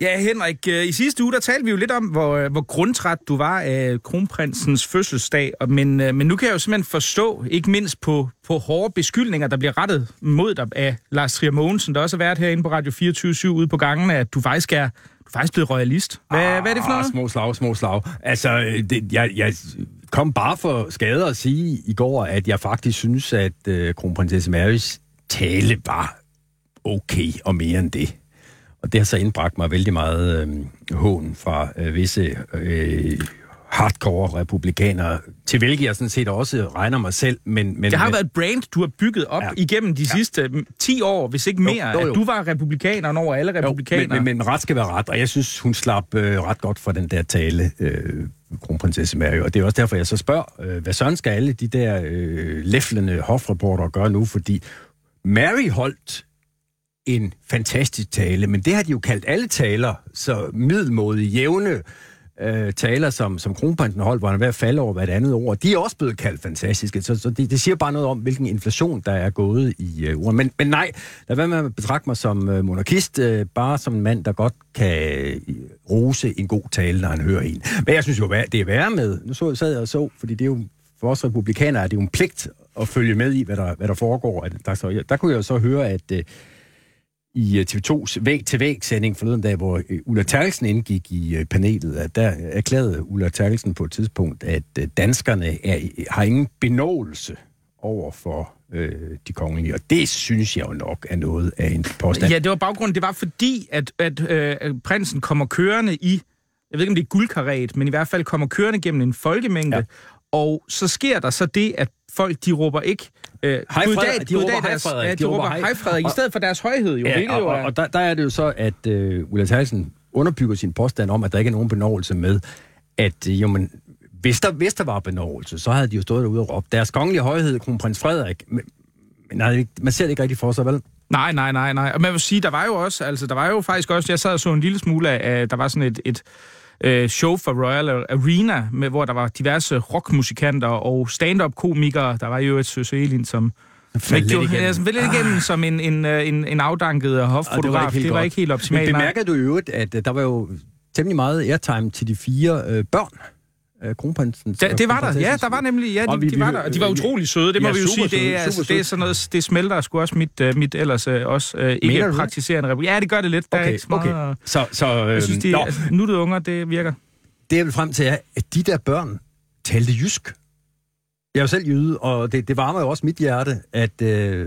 Ja, Henrik, øh, i sidste uge, der talte vi jo lidt om, hvor, øh, hvor grundtræt du var af kronprinsens fødselsdag, og- men, øh, men nu kan jeg jo simpelthen forstå, ikke mindst på, på hårde beskyldninger, der bliver rettet mod dig af Lars Trier Mogensen, der også har været herinde på Radio 24 ude på gangen, at du faktisk er, du er faktisk blevet royalist. Hvad, ah, hvad er det for noget? Små slag, små slag. Altså, øh, det, jeg, jeg kom bare for skade at sige i går, at jeg faktisk synes, at øh, kronprinsesse Marys tale var okay og mere end det. Og det har så indbragt mig vældig meget øh, hån fra øh, visse øh, hardcore republikanere, til hvilke jeg sådan set også regner mig selv. Men, men, Det har men, været et brand, du har bygget op ja. Ja. igennem de sidste mm, 10 år, hvis ikke mere, jo, jo. at du var republikaneren over alle Jo, republikanere. men, men, men ret skal være ret, og jeg synes, hun slap øh, ret godt for den der tale, øh, kronprinsesse Mary. Og det er også derfor, jeg så spørger, øh, hvad sådan skal alle de der øh, læflende hofreportere gøre nu? Fordi Mary holdt en fantastisk tale, men det har de jo kaldt alle taler, så middelmådige, jævne øh, taler, som, som kronprinsen holdt, hvor han er ved at falde over hvert andet ord, de er også blevet kaldt fantastiske. Så, så det, det siger bare noget om, hvilken inflation, der er gået i øh, ordene. Men, men nej, lad være med at betragte mig som øh, monarkist, øh, bare som en mand, der godt kan øh, rose en god tale, når han hører en. Men jeg synes jo, hvad det er værre med, nu så, sad jeg og så, fordi det er jo for os republikanere, er det jo en pligt at følge med i, hvad der, hvad der foregår. At Der, så, der kunne jeg jo så høre, at øh, i øh, TV2's væg-til-væg-sending forleden dag, hvor øh, Ulla Terkelsen indgik i øh, panelet, at der erklærede Ulla Terkelsen på et tidspunkt, at danskerne er, har ingen benåelse over for øh, de kongelige, og det synes jeg jo nok er noget af en påstand. Ja, det var baggrunden. Det var fordi, at, at øh, prinsen kommer kørende i, jeg ved ikke om det er guldkaret, men i hvert fald kommer kørende gennem en folkemængde, ja. Og så sker der så det, at folk, de råber ikke... Øh, Hej, "Gud Frederik." De råber, "Hej, Frederik." Ja, De de råber, råber "Hej." Frederik, i stedet for deres højhed jo. Ja, og, jo og, og der, der er det jo så, at øh, Ulla Terkelsen underbygger sin påstand om, at der ikke er nogen benovelse med, at øh, jo, men, hvis, der, hvis der var benovelse, så havde de jo stået derude og råbt, deres kongelige højhed, kronprins Frederik, men, nej, man ser det ikke rigtig for sig, vel? Nej, nej, nej, nej. Og man vil sige, der var jo også, altså der var jo faktisk også, jeg sad og så en lille smule af, af- der var sådan et, et øh, show for Royal Arena, med, hvor der var diverse rockmusikanter og stand-up-komikere. Der var jo et Søs Elin, som faldt lidt jo, igennem. ja, lidt igennem som en, en, øh, en, en afdanket hoffotograf. helt det var godt. ikke helt optimalt. Men nej. bemærker du i øvrigt, at øh, der var jo temmelig meget airtime til de fire øh, børn af kronprinsen? Da, det var der, ja, der var nemlig, ja, Og de, vi- de var der, og de var utrolig søde, det må Ja, vi jo sige, det er, altså, det er sådan noget, det smelter sgu også mit, uh, mit ellers uh, også uh, ikke Mener praktiserende republik. Ja, det gør det lidt, der er Okay, ikke så meget, okay. øh, Så, så øh, jeg synes, de, altså, nuttede unger, det virker. det jeg vil frem til er, at de der børn talte jysk. Jeg er jo selv jyde, og det, det varmer jo også mit hjerte, at øh,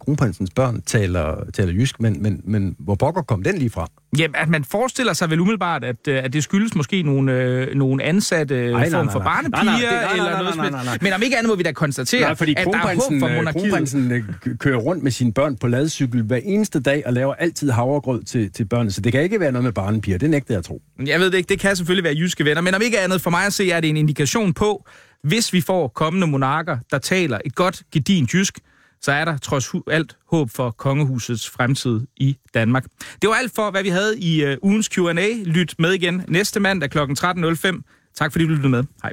kronprinsens børn taler, taler jysk, men, men, men hvor pokker kom den lige fra? Jamen, at man forestiller sig vel umiddelbart, at, øh, at det skyldes måske nogle, øh, nogle ansatte nej, form nej, for nej. barnepiger, eller noget nej, nej, nej. Men om ikke andet må vi da konstatere, Nej, fordi at der er håb for øh, monarkiet. kronprinsen øh, kører rundt med sine børn på ladcykel hver eneste dag og laver altid havregrød til, til børnene, så det kan ikke være noget med barnepiger. Det nægter jeg at tro. Jeg ved det ikke, det kan selvfølgelig være jyske venner, men om ikke andet for mig at se, er det en indikation på, hvis vi får kommende monarker, der taler et godt, gedint jysk, så er der trods alt håb for kongehusets fremtid i Danmark. Det var alt for, hvad vi havde i øh, ugens Q&A. Lyt med igen næste mandag kl. 13.05. Tak fordi du lyttede med. Hej.